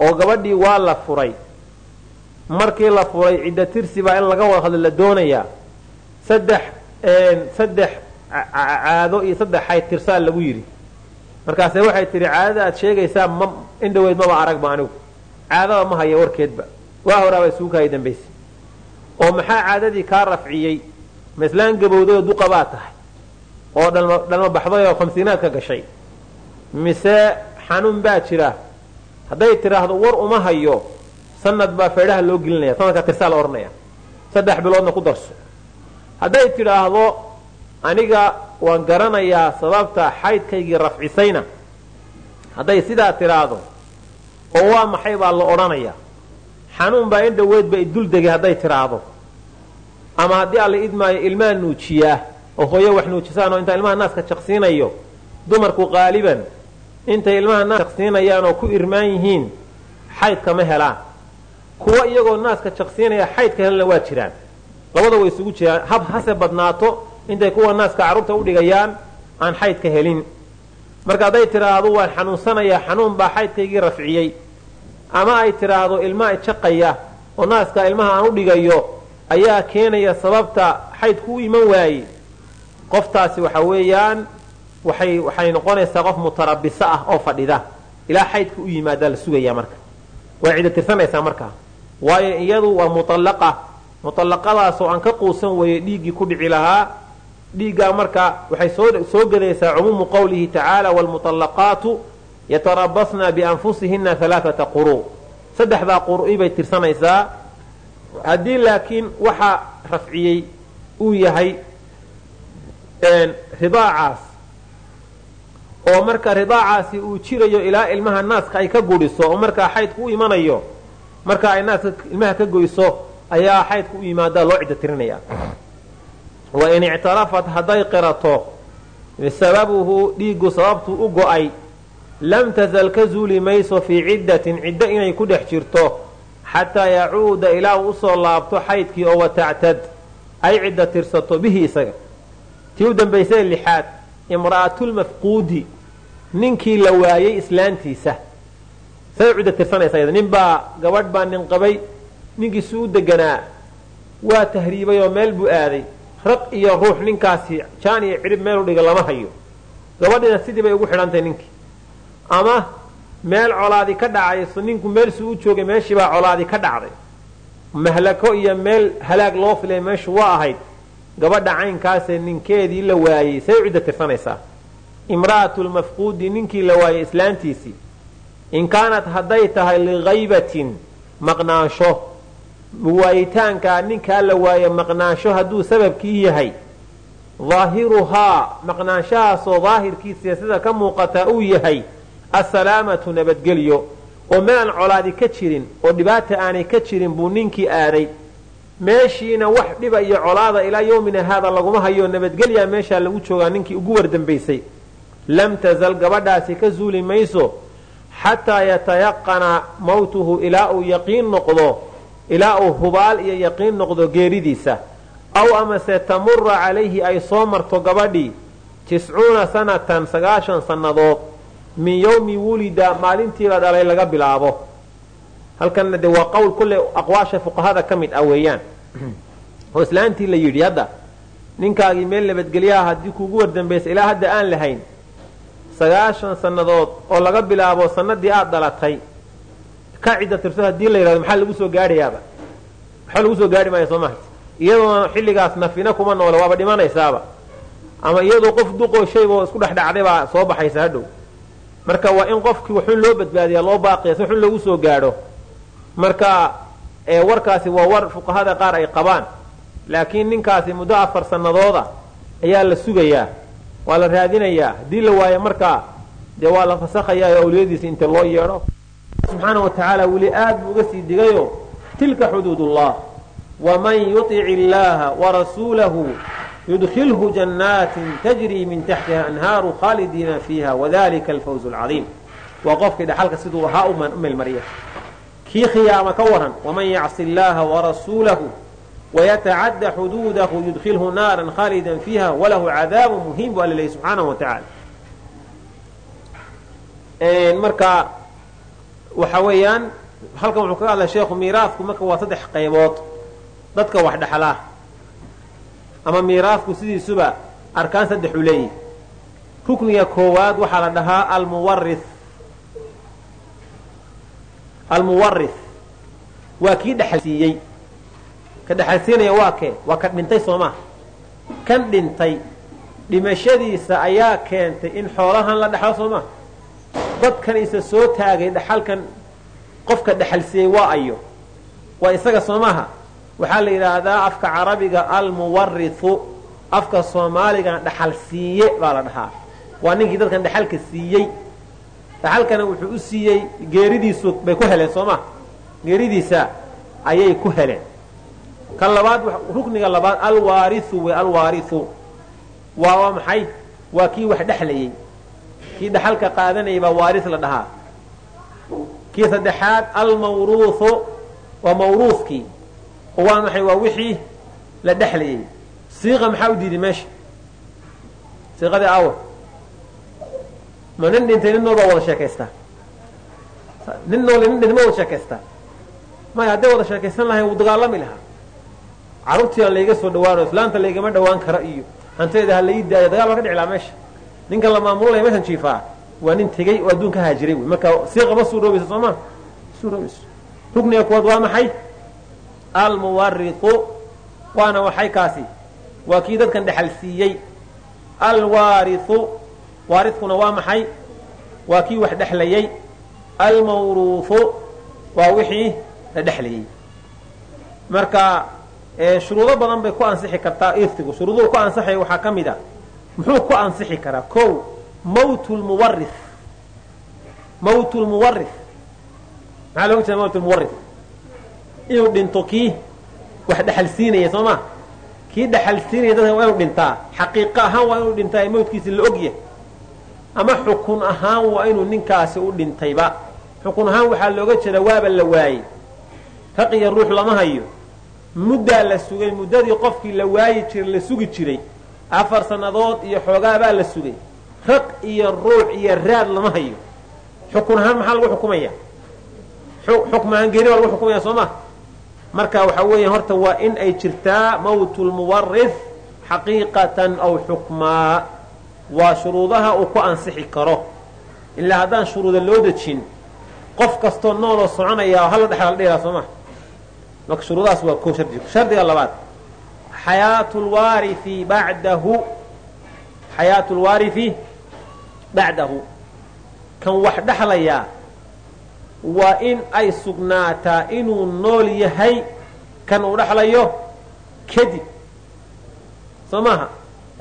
oo gabadhii waa la furay markii la furay ciddo tirsi baa in laga wada hadlo la doonayaa saddex saddex caado iyo saddex xayd tirsaa lagu yidhi markaase waxay tihi caadada aad sheegaysaa ma indhaweyd maba aragba anigu. Caadada ma haya warkeedba. Waa horaabay suukahay dambaysa oo maxaa caadadii kaa rafciyey? Ma islaan gabowdayoo duqa baa tahay. Oo dhalma baxday oo khamsiinaad ka gashay. Mise xanuun baa jira. Hadday tidhaahdo war uma hayo. Sanad baa feedhaha loo gelinaya sanadkaa tirsaa la odhanaya saddex biloodna ku darso. Hadday tidhaahdo aniga waan garanayaa sababta xaydkaygii rafcisayna. Hadday sidaa tidhaahdo oo waa maxay baa la odhanayaa. Xanuun baa in dhoweedba idul degay hadday tidhaahdo ama haddii alla idmaayo ilmaha nuujiyaa oo hooyo wax nuujisaan oo intaa ilmaha naaska jaqsiinayo dumarku qaaliban intay ilmaha naas jaqsiinayaan oo ku irmaan yihiin xaydka ma helaan. Kuwa iyagoo naaska jaqsiinaya xaydka helana waa jiraan. Labada way isugu jiraan. Hab hase badnaato intay kuwa naaska carruurta u dhigayaan aan xaydka helin. Marka hadday tidhaahdo waan xanuunsanayaa xanuun baa xaydkaygii rafciyey. Ama ay tidhaahdo ilmaa ijaqaya oo naaska ilmaha aan u dhigayo ayaa keenaya sababta xaydku u iman waaye. Qoftaasi waxa weeyaan waxay waxay noqonaysaa qof mutarabiso ah oo fadhida. Ilaa xaydka u yimaadaa la sugayaa marka. Way cidda tirsanaysaa markaa waayo iyadu waa mutallaqa mutallaqadaasoo aan ka quusan weeye dhiiggii ku dhici lahaa dhiiggaa marka waxay soo gedaysaa cumuumu qowlihi tacaala waalmutallaqaatu yatarabasna bianfusihina alaaata quru saddexdaa qur'i bay tirsanaysaa. Haddii laakiin waxa rafciyey uu yahay ridaacaas oo marka ridaacaasi uu jirayo ilaa ilmaha naaska ay ka gudhiso oo markaa xaydku u imanayo marka ay naaska ilmaha ka goyso ayaa xaydku u yimaadaa loo ciddo tirinaya wa in ictarafat hadday qirato sababuhu dhiiggu sababtuu u go'ay lam tazal ka zuuli mayso fii ciddatin ciddo inay ku dhex jirto xataa yacuuda ilaa uu u soo laabto xaydkii oo watactad ay cidda tirsato bihi isaga tii u dambaysay lixaad imra'atulmafquudi ninkii la waayey islaantiisa say cidda tirsanaysa nin baa gabadh baa nin qabay ninkiisu u deganaa waa tahriibay oo meel buu aaday raq iyo ruux ninkaasi jaan iyo cidhib meel u dhiga lama hayo. Gabadhina sidii bay ugu xidhantahy ninkii ama meel colaadi ka dhacayso ninku meelsuu u joogay meeshii baa colaadi ka dhacday. Mahlako iyo meel halaag loo filay meeshu waa ahayd. Gabadha caynkaasee ninkeedii la waayey say cidda tirsanaysaa? Imra'atulmafquudi ninkii la waayey islaantiisii. In kaanat hadday tahay ligaybatin maqnaansho waayitaankaa ninkaa la waaye maqnaansho hadduu sababkii yahay. Daahiruhaa maqnaanshahaasoo daahirkiisa sida ka muuqataa uu yahay assalaamatu nabadgelyo. Oo meelaan colaadi ka jirin oo dhibaata aanay ka jirin buu ninkii aaday. Meeshiina wax dhiba iyo colaada ilaa yowmina haada laguma hayo nabadgelyaa meeshaa lagu joogaa ninkii ugu wardambaysay. Lam tazal gabadhaasi ka zuuli mayso xataa yatayaqana mawtuhu ilaa uu yaqiin noqdo ilaa uu hubaal iyo yaqiin noqdo geeridiisa. Aw amase tamura calayhi ay soo marto gabadhii tiscuuna sanatan sagaashan sannadood min yowmi wulida maalintii la dhalay laga bilaabo. Halkanna de waa qowl kulle aqwaasha fuqahada ka mid ah weeyaan. Oo islaantii la yidhi hadda ninkaagii meel nabadgelyaha haddii kuugu wardambaysa ilaa hadda aan lahayn sagaashan sannadood oo laga bilaabo sanadii aad dhalatay ka cidda tirso haddii la yidhahdo maxaa lagu soo gaadhayaaba maxaa lagu soo gaadhi maaya soo maha iyadoona xilligaas nafina kuma noole waaba dhimanaysaaba ama iyadoo qof duqoo shayba isku dhex dhacday baa soo baxaysa hadhow marka waa in qofkii waxun loo badbaadiya loo baaqiya si xun loogu soo gaadho marka warkaasi waa war fuqahada qaar ay qabaan laakiin ninkaasi muddo afar sanadooda ayaa la sugayaa waa la raadinayaa haddii la waayo markaa dee waa la fasakhayaa oo awliyadiisa inta loo yeedho subxaana wa tacaala weli aad buu uga sii digayo tilka xuduud ullah waman yutic illaha warasuulahu yudkilhu jannaatin tajrii min taxtiha anhaaru khaalidiina fiiha wadalika alfawz alcadiim. Waa qofkii dhaxalka siduu ahaa u meelmariya kii khiyaama ka waran waman yacsi illaha warasuulahu wayatacadda xuduudahu yudkilhu naaran khaalidan fiiha walahu cadaabu muhiim bu alla leeyay subxaanahu wa tacaala. Marka waxa weeyaan halkan wuxuu kaga hadlay sheekhu miiraasku marka waa saddex qaybood. Dadka wax dhexlaa ama miiraasku sidiisuba arkaan saddexuu leeyihi rukniga koowaad waxaa la dhahaa almuwari almuwaris waa kii dhexalsiiyey. Ka dhexalsiinaya waa kee? Waa ka dhintay soo maha kan dhintay dhimashadiisa ayaa keentay in xoolahan la dhexlo soo maha dadkan isa soo taagay dhaxalkan qofka dhexalsiiyey waa ayo. Waa isaga soo maha waxaa la yidhaahdaa afka carabiga almuwarisu afka soomaaligan dhaxal siiye baa la dhahaa. Waa ninkii dadkan dhaxalka siiyey. Dhaxalkana wuxuu u siiyey geeridiisu bay ku heleen soo ma geeridiisa ayay ku heleen. Kan labaad rukniga labaad alwaariu wey alwaariu waa waa maxay? Waa kii wax dhexlayey kii dhaxalka qaadanayay baa waaris la dhahaa. Kii saddexaad almawruuhu waa mawruuskii oo waa maxay? Waa wixii la dhexlayey siiqa maxaa u diiday meesha siiqadii awa ma nin dhintay nin nool baa wada sheekaystaa. Nin nool nin dhintay ma wada sheekaystaa. Maya hadday wada sheekaysan lahayn wuu dagaalami lahaa. Carruurtii aan layga soo dhawaano islaanta laygama dhawaan kara iyo hanteeda ha lai daayo dagaal baa ka dhici lahaa meesha ninkan la maamulolaya meeshan jiifaa waa nin tegey oo adduun ka haajiray wey marka siiqa ma suuroobaysa soo ma? Suuroobayso rukniga kuwaad waa maxay? Almuwariu waana waxay kaasi. Waa kii dadkan dhexal siiyey. Alwaariu waarikuna waa maxay? Waa kii wax dhexlayey. Almawruuhu waa wixii la dhexlayey. Marka shuruudo badan bay ku ansixi kartaa irtigu shuruuduhu ku ansaxaya waxaa ka mid a muxuu ku ansixi karaa ko mawt lmuwari mawt lmuwari maxaa looga jeeda mawt lmuwari inuu dhinto kii wax dhexal siinaya soo ma? Kii dhexal siinaya dadka waa inuu dhintaa. Xaqiiqo ahaan waa inuu dhintaa ee mawtkiisi la ogyahay. Ama xukun ahaan waa inuu ninkaasi u dhintayba. Xukun ahaan waxaa looga jeeda waaba la waayey raq iyo ruux lama hayo. Muddaa la sugay muddadii qofkii la waayi jiray la sugi jiray afar sannadood iyo xoogaabaa la sugay. Raq iyo ruux iyo raad lama hayo. Xukun ahaan maxaa lagu xukumaya? Xukm ahaan geeri baa lagu xukumaya soo ma? Marka waxaa weeya horta waa in ay jirtaa mawtu lmuwaris xaqiiqatan aw xukmaa waa shuruudaha uu ku ansixi karo. Ilaa haddaan shuruuda loo dejin qof kastoo nooloo soconaya hala dhexla dhiraa soo ma? Marka shuruudahaas waa ko shardiga labaad xayaatu lwaarifi bacdahu xayaatu lwaarifi bacdahu kan wax dhexlayaa waa in ay sugnaataa inuu nool yahay kan uu dhexlayo kadib soo maaha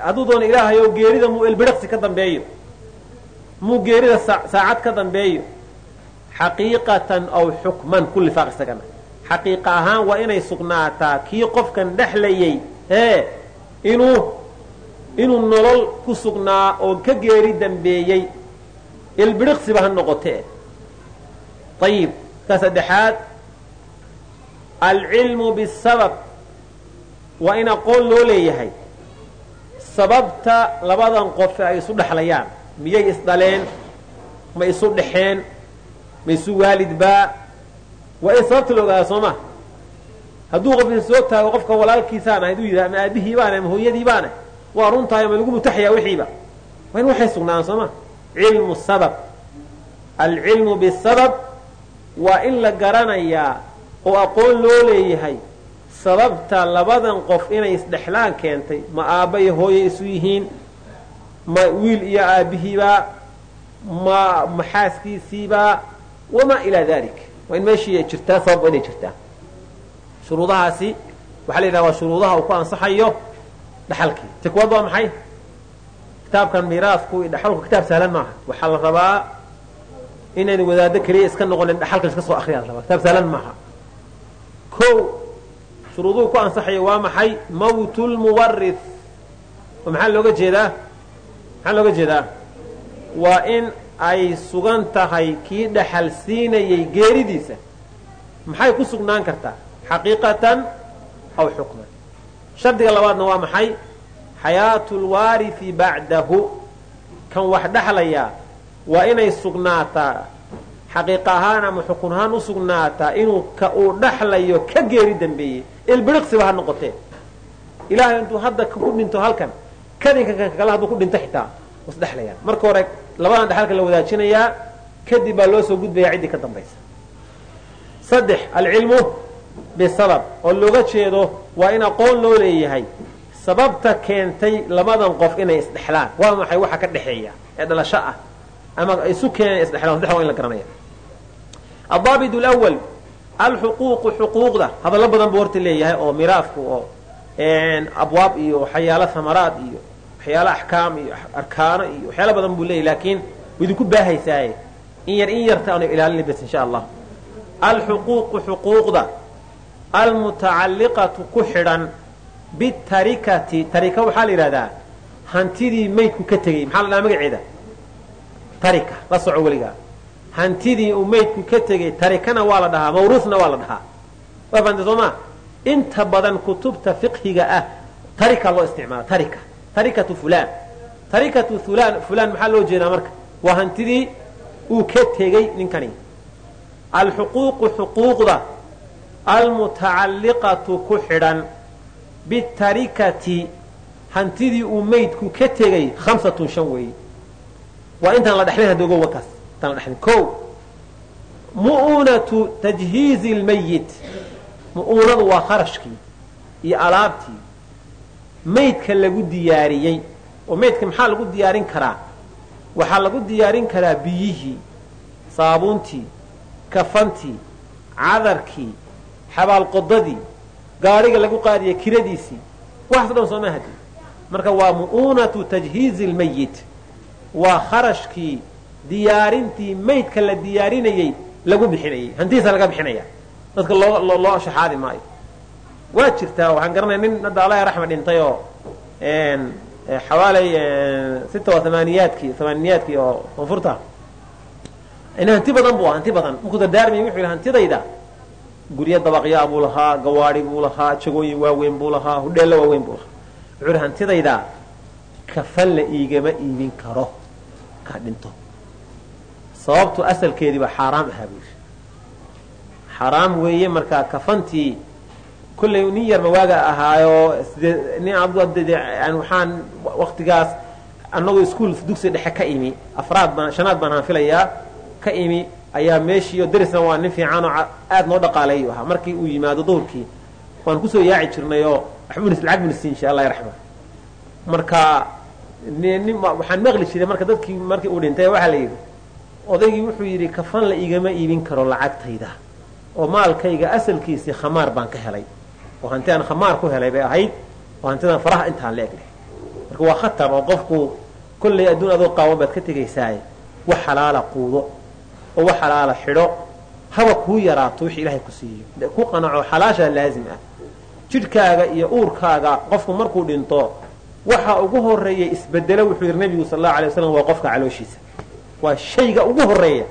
hadduu doono ilaahay oo geerida muu elbidhaqsi ka dambeeyo muu geerida saacad ka dambeeyo xaqiiqatan aw xukman ku lifaaq isagana xaqiiqa ahaan waa inay sugnaataa kii qofkan dhexlayay ee inuu inuu nolol ku sugnaa oo ka geeri dambeeyey ilbidhiqsiba ha noqotee ayib ka saddexaad alcilmu bisabab waa in aqoon loo leeyahay. Sababta labadan qofe ay isu dhexlayaan miyay isdhaleen ma isu dhexeen ma isu waalidbaa waa in sababta la ogaada soo ma. Hadduu qof soo taago qofka walaalkiisaan ahayd uu yidhaha ma aabihii baana ma hooyadii baana waa runtahay ma lagu mutaxayaa wixiiba. Waa in waxay sugnaan soo ma. Cilmu sabab. Alcilmu bisabab waa in la garanayaa oo aqoon loo leeyahay sababta labadan qof inay isdhexlaan keentay ma aabba iyo hooye isu yihiin ma wiil iyo aabihiibaa ma maxaaskiisiibaa wamaa ilaa dalik waa in meeshii jirtaa sabab waa inay jirtaa shuruudahaasi waxaa la yidhaha waa shuruudaha uu ku ansaxayo dhaxalkii ti kuwaad waa maxay kitaabkan miiraasku iyo dhaxalku kitaab sahlan maaha waxaa la rabaa inaynu wadaado keliya iska noqonin dhaxalkan iska soo akriyaa la rabaa kitaab sahlan maaha o shuruuduhu ku ansaxaya waa maxay mawtu lmuwarith oo maxaa looga jeedaa maxaa looga jeedaa waa in ay sugan tahay kii dhaxal siinayay geeridiisa maxay ku sugnaan kartaa? Xaqiiqatan aw xukman? Shardiga labaadna waa maxay? Xayaatu lwaarithi bacdahu. Kan wax dhexlayaa waa inay sugnaataa. Xaqiiqa ahaan ama xukun ahaan u sugnaataa inuu ka uu dhaxlayo ka geeri dambeeyey. Ilbiriqsiba ha noqotee. Ilaahay intuu hadda ku dhinto halkan kadinka kan kale hadduu ku dhinto xitaa wasdhexlayaan marka hore labadan dhaxalka la wadaajinayaa kadib baa loo soo gudbayaa ciddii ka dambaysa. Saddex alcilmu bisabab. Oo looga jeedo waa in aqoon loo leeyahay. Sababta keentay labadan qof inay isdhexlaan. Waa maxay waxa ka dhexeeya? Ee dhalasho ah. Ama isu keenay isdhexlaan. Saddex waa in la garanaya adaabit lwal alxuquuqu xuquuqda. Hadallo badan buu horta leeyahay oo miraafku oo abwaab iyo waxyaalo hamaraad iyo waxyaalo axkaam iyo arkaano iyo waxyaalo badan buu leeyahy laakiin idinku baahaysaaye. In yar in yarta aanu ilaalina bes insha allah. Alxuquuqu xuquuqda. Almutacalliqatu ku xidhan bitarikati tarika waxaa la yidhahdaa hantidii maydku ka tegey. Maxaa la dhahaa magaceeda? Tarika. La soco weligaa. Hantidii uu maydku ka tegey tarikana waa la dhahaa mawruusna waa la dhahaa. Waa fahamtay soo maa inta badan kutubta fiqhiga ah tarika loo isticmaala tarika tarikatu fulan tarikatu fulan fulan maxaa loo jeedaa marka? Waa hantidii uu ka tegey ninkani. Alxuquuqu xuquuqda. Almutacalliqatu ku xidhan. Bitarikati. Hantidii uu maydku ka tegey hamsatun shan weeye waa intaan la dhexlayn hadda ogo wakaas. Intaan la dhexlayn ko mu'unatu tajhiizi lmayit mu'uunadu waa kharashkii iyo alaabtii maydka lagu diyaariyey oo maydka maxaa lagu diyaarin karaa? Waxaa lagu diyaarin karaa biyihii saabuuntii kafantii cadarkii xabaalqodadii gaadhiga lagu qaadiya kiradiisii. Waxaas dhan soo mahadi marka waa mu'uunatu tajhiizi lmayit waa kharashkii diyaarintii maydka la diyaarinayey lagu bixinayey. Hantidiisa laga bixinaya. Dadka loo loo shaxaadi maayo waa jirtaa waxaan garanaya nin hadda allah raxma dhintay oo xawaalay sita wa amaaniyaadkii amaaniyaadkii oo koonfurta. In hanti badan bu hanti badan. Markuu dardaarmay wuxuu yidhi hantidayda. Guryo dabaqyaa buu lahaa gawaadi buu lahaa jagooyin waaweyn buu lahaa hudheello waaweyn buu lahaa. Wuxuu yidhi hantidayda kafan la iigama iibin karo ka dhinto. Sababtu asalkeediiba xaaraam ahaa buu yidhi. Xaaraam weeye markaa kafantii kollay nin yar mawaaga ahaayo nin waxaan waktigaas annagoo iskuol dugsi dhexe ka imi. Afraad baan shanaad baan aan filayaa ka imi. Ayaa meeshii oo darisna waa nin fiicanoo aad noo dhaqaaleeyu ahaa. Markii uu yimaado duhurkii waan ku soo yaaci jirnay oo lacag bunisiin insha allah raxma marka waxaan maqli jiray marka dadkii markii uu dhintay waxaa la yidhi odaygii wuxuu yidhi kafan la igama iibin karo lacagtayda oo maalkayga asalkiisii khamaar baan ka helay oo hanti aan khamaar ku helay bay ahayd oo hantidan faraha intaan la eg leh marka waa khatar oo qofku kollay adduun adoo qaawan baad ka tegaysaaye wax xalaala quudo oo wax xalaala xidho haba kuu yaraato wixii ilaahay ku siiyo. Ku qanaco xalaashaa laazim ah. Jidhkaaga iyo uurkaaga qofku markuu dhinto waxa ugu horreeya isbedelo wuxuu yidhi nabigu sal allau alay waslam waa qofka calooshiisa. Waa shayga ugu horreeya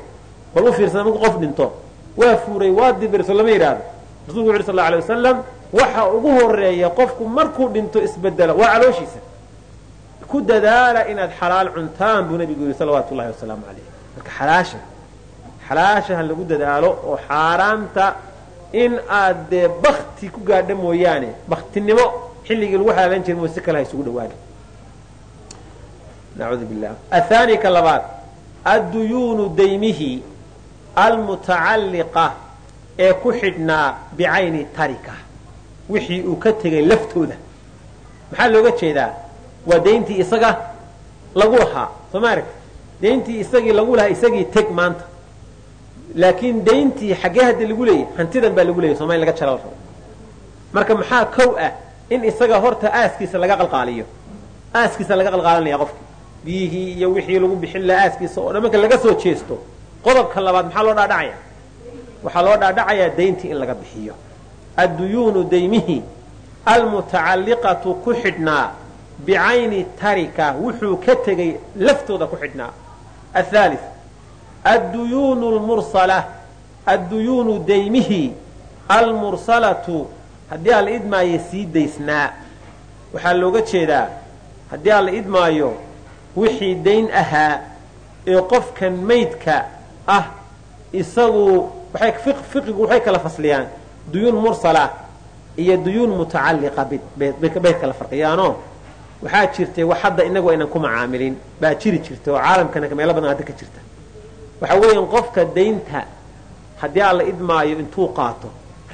bal u fiirsada markuu qof dhinto waa fuuray waa dibirso lama yidhaahdo rasulku wuxu yhi sal alay wasalam waxa ugu horreeya qofku markuu dhinto isbedelo waa calooshiisa. Ku dadaala inaad xalaal cuntaan buu nabigu yidhi salawaatu ullahi wasalaamu calayh. Marka xalaasha xalaasha ha lagu dadaalo oo xaaraamta in aad dee bakti ku gaadha mooyaane baktinimo xilligii lagu xalaalan jira mo si kale ha isugu dhawaani nacuudu billah athaani ka labaad adduyuunu daymihi almutacalliqa ee ku xidhnaa bicayni tarika wixii uu ka tegay laftooda. Maxaa looga jeedaa? Waa dayntii isaga lagu lahaa soo ma aragti dayntii isagii lagu lahaa isagii teg maanta. Laakiin dayntii xaggee hadda lagu leeyahy hantidan baa lagu leeyay somalia laga jara marka maxaa kow ah in isaga horta aaskiisa laga qalqaaliyo? Aaskiisa laga qalqaalinaya qofki biyihii iyo wixii lagu bixin lahaa aaskiisa oo dhan marka laga soo jeesto. Qodobka labaad maxaa loo dhaadhacaya? Waxaa loo dhaadhacayaa dayntii in laga bixiyo adduyuunu daymihi almutacalliqatu ku xidhnaa bicayni tarika wuxuu ka tegay laftooda ku xidhnaa. Athaali adduyuunu lmursala adduyuunu daymihi almursalatu haddii aan la idmaayo sii daysnaa. Waxaa looga jeedaa haddii aan la idmaayo wixii dayn ahaa ee qofkan maydka ah isagu fiqigu waxay kala fasliyaan duyuun mursala iyo duyuun mutacalliqa bay kala farqiyaanoo waxaa jirtay wax hadda inagu aynan ku macaamilin baa jiri jirta oo caalamkana meelo badan hadda ka jirta. Waxa weeyaan qofka daynta haddii aan la idmaayo intuu qaato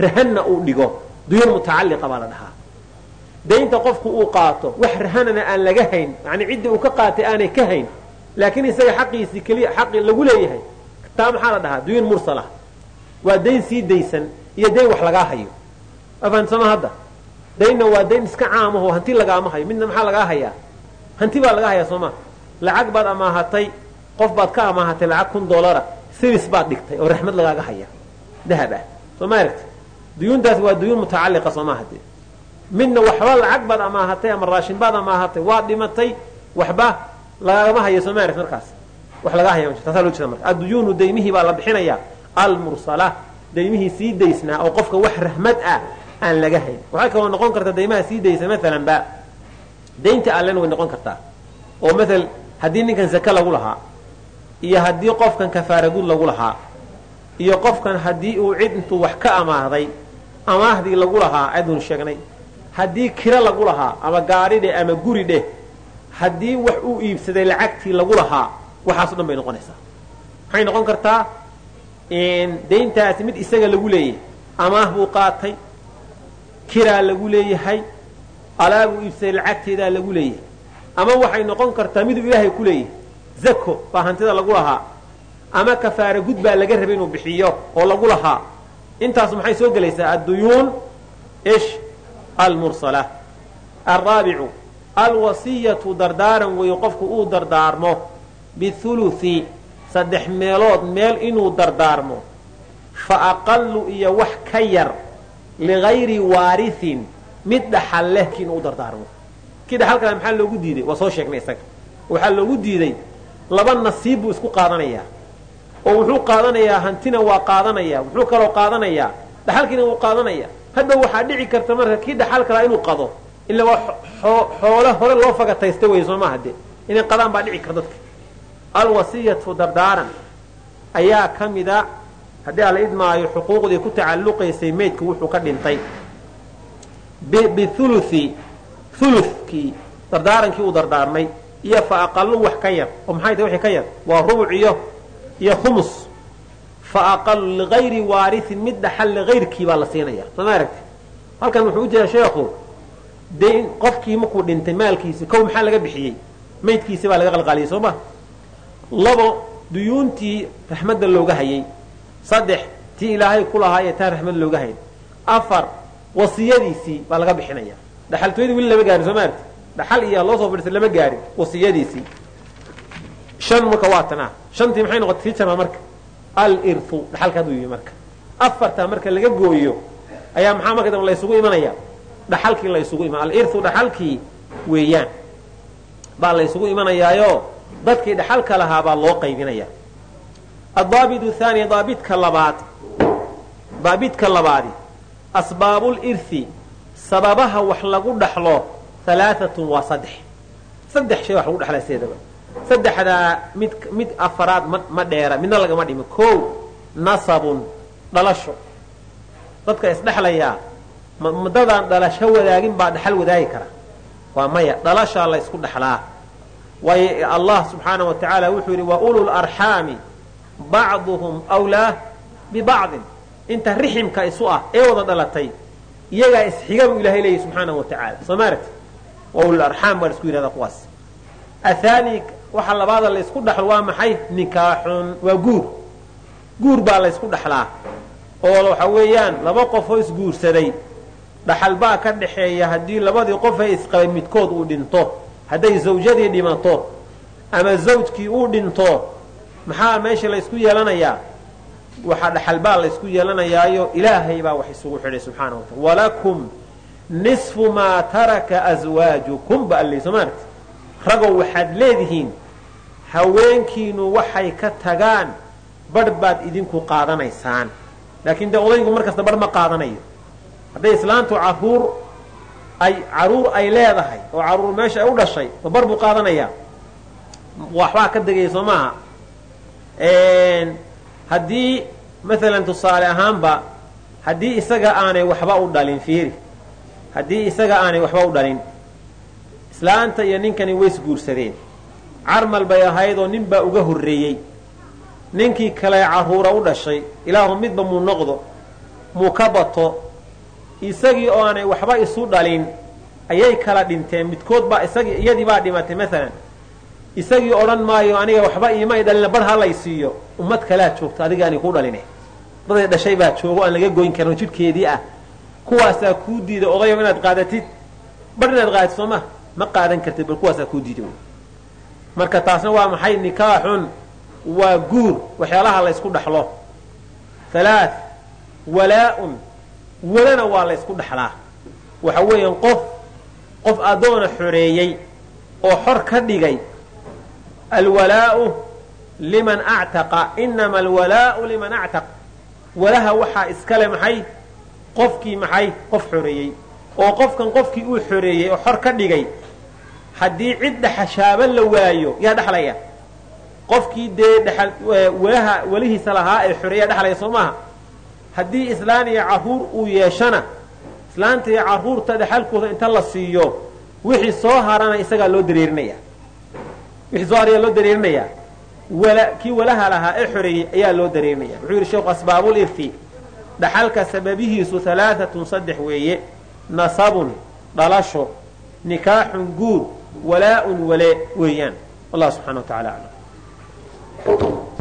rahanna uu dhigo duyuun mutacalliqa baa la dhahaa. Daynta qofku uu qaato wax rahanana aan laga hayn yani ciddii uu ka qaatay aanay ka hayn laakiin isaga xaqiisii keliya xaqi lagu leeyahay taa maxaa la dhahaa? Duyuun mursala. Waa dayn sii daysan iyo dayn wax lagaa hayo. Afahansama hadda. Daynna waa dayn iska caamaho hanti lagaama hayo. Midna maxaa lagaa hayaa? Hanti baa lagaa hayaa sooma. Lacag baad amaahatay qof baad ka amaahatay lacag kun doolara siris baad dhigtay oo raxmad lagaaga haya dahab ah soo ma aragti? Duyuuntaas waa duyuun mutacalliqa sooma hade midna waxba lacag baad amaahatay ama raashin baad amaahatay waad dhimatay waxba lagagama hayo soo ma aragti markaas. Wax lagaa haya taasaa loo jeeda marka. Adduyuunu daymihii baa la bixinayaa. Almursala daymihii sii daysnaa oo qofka wax rahmad ah aan laga hayn. Waxay kaloo noqon kartaa daymaha sii daysa maalan ba. Daynta allena way noqon kartaa. Oo maal haddii ninkan zake lagu lahaa iyo haddii qofkan kafaaragud lagu lahaa iyo qofkan haddii uu cid intuu wax ka amaahday amaahdii lagu lahaa ayadunu sheegnay. Haddii kiro lagu lahaa ama gaadhi dheh ama guri dheh haddii wax uu iibsaday lacagtii lagu lahaa waxaaso dhan bay noqonaysaa. Maxay noqon kartaa dayntaasi mid isaga lagu leeyahay. Amaah buu qaatay. Kiraa lagu leeyahay. Alaabuu iibsaday lacagteedaa lagu leeyahay. Ama waxay noqon kartaa miduu ilaahay ku leeyahay. Zako baa hantida lagu lahaa. Ama kafaara gud baa laga rabay inuu bixiyo oo lagu lahaa. Intaasu maxay soo gelaysaa? Adduyuun ish almursala. Alraabicu alwasiyatu dardaaran weeye qofku uu dardaarmo. Bihuluthi saddex meelood meel inuu dardaarmo fa aqalu iyo wax ka yar ligayri waarihin mid dhaxal leh kii inuu dardaarmo. Kii dhaxal kale maxaa loogu diiday? Waa soo sheegnay isaga. Waxaa loogu diiday laba nasiib buu isku qaadanayaa. Oo wuxuu qaadanayaa hantina waa qaadanaya wuxuu kaloo qaadanayaa dhaxalkiina wuu qaadanaya hadda waxaa dhici karta marka kii dhaxal kalaa inuu qado ila waa xoole hore loo fagataysta wey soo maaha de inay qadaan baa dhici kar dadka alwasiyatu dardaaran ayaa ka mida haddii ala idmaayo xuquuqdii ku tacalluqaysay maydku wuxuu ka dhintay bihuluthi hulukii dardaarankii uu dardaarmay iyo fa aqalu wax ka yar oo maxay tahay wixii ka yar waa rubuc iyo iyo khumus fa aqalu ligayri waarihin mid dhaxal ligayrkii baa la siinaya soo ma aragti halkan wuxuu u jeedaa sheekhu dayn qofkii markuu dhintay maalkiisi kow maxaa laga bixiyey maydkiisi baa laga qalqaaliyey soo ma labo duyuuntii raxmadda looga hayay. Saddex tii ilaahay ku lahaa ee taa raxmad looga hayay. Afar wasiyadiisii baa laga bixinaya. Dhaxaltooyadii weli lama gaari soo ma aragti? Dhaxal iyo loo soo fadhiistay lama gaarin wasiyadiisii. Shan marka waa shantii maxay noqotay? Sii jamaa marka. Alirhu dhaxalka hadduu yihi marka. Afartaa marka laga gooyo ayaa maxaa marka dambe laysugu imanaya? Dhaxalkii laysugu iman alirhu dhaxalkii weeyaan. Baa laysugu imanayaayo dadkii dhaxalka lahaa baa loo qaybinaya addaabit thaani daabidka labaad daabidka labaadi asbaabulirhi sababaha wax lagu dhaxlo halaaatun waa saddex. Saddex shay wax lagu dhexlaa sideedaba saddexdaa mid mid afaraad ma dheera midna lagama dhimo kow nasabun dhalasho. Dadka isdhexlayaa madadaan dhalasho wadaagin baa dhaxal wadaagi kara. Waa maya dhalashaa la ysku dhexlaa waayo allah subxaana wa tacaala wuxuu yidhi wa ulu larxaami bacduhum wlaa bibacdin inta riximka isu ah ee wada dhalatay iyagaa isxiga buu ilahay leeyahy subxaanahu wa tacaala soo maaragti wa ulularxaam baa la isku kuwaas. Athaani waxa labaada la ysku dhaxlo waa maxay? Nikaaxun waa guur. Guur baa la ysku dhaxlaa. Oo waxa weeyaan laba qofoo isguursaday dhaxal baa ka dhaxeeya haddii labadii qofee isqabay midkood uu dhinto hadday zawjadii dhimato ama zawjkii uu dhinto maxaa meesha la ysku yeelanayaa? Waxaa dhaxal baa la ysku yeelanayaayo ilaahay baa wax isugu xidhay subxaana wa taala. Walakum nisfu maa taraka aswaajukum ba alley soo maaragti ragow waxaad leedihiin haweenkiinu waxay ka tagaan barh baad idinku qaadanaysaan. Laakiin dee odaygu mar kasta barh ma qaadanayo. Hadday islaantu carruur ay carruur ay leedahay oo carruur meesha ay u dhashay ma bar buu qaadanayaa waxbaa ka degaya soo maaha? Haddii maalan tusaale ahaanba haddii isaga aanay waxba u dhalin fiiri haddii isaga aanay waxba u dhalin islaanta iyo ninkani way isguursadeen. Carmal bay ahayd oo nin baa uga horreeyey. Ninkii kale carruura u dhashay ilaahu midba muu noqdo muu ka bato isagii oo aanay waxba isu dhalin ayay kala dhinteen. Midkood baa isagii iyadii baa dhimatay maalan isagii odhan maayo aniga waxba iimay dhalina bar ha lay siiyo. Ummad kalea joogto adiga ani kuu dhaline. Daday dhashay baa joogo aan laga goyn karin jidhkeedii ah. Kuwaasaa kuu diiday odayo inaad qaadatid. Bar inaad qaadatid soo ma ma qaadan kartid bal kuwaasaa kuu diiday marka taasna waa maxay? Nikaaxun waa guur waxyaalaha laysku dhaxlo. Halaa walaa-un welana waa laysku dhaxlaa. Waxa weeyaan qof qof addoona xoreeyey oo xor ka dhigay alwalaau liman actaqa inama alwalaau liman actaq. Walaha waxaa iskale maxay? Qofkii maxay? Qof xoreeyey. Oo qofkan qofkii uu xoreeyey oo xor ka dhigay haddii cid dhaxashaaba la waayo yaa dhexlaya qofkii dee walaha welihiisa lahaa ee xoreeya dhexlaya soo maaha haddii islaan iyo carruur uu yeeshana islaanta iyo carruurta dhexalkooda inta la siiyo wixii soo harana isagaa loo dareerinaya wixii soo harayaa loo dareerinayaa wala kii walaha lahaa ee xoreeyey ayaa loo dareerinaya wuxuu yidhi sheekhu asbaabul irfi dhaxalka sababihiisu halaaatun saddex weeye. Nasabun dhalasho nikaaxun guur walaa-un wale weeyaan. Wallah subxana wa tacala aclam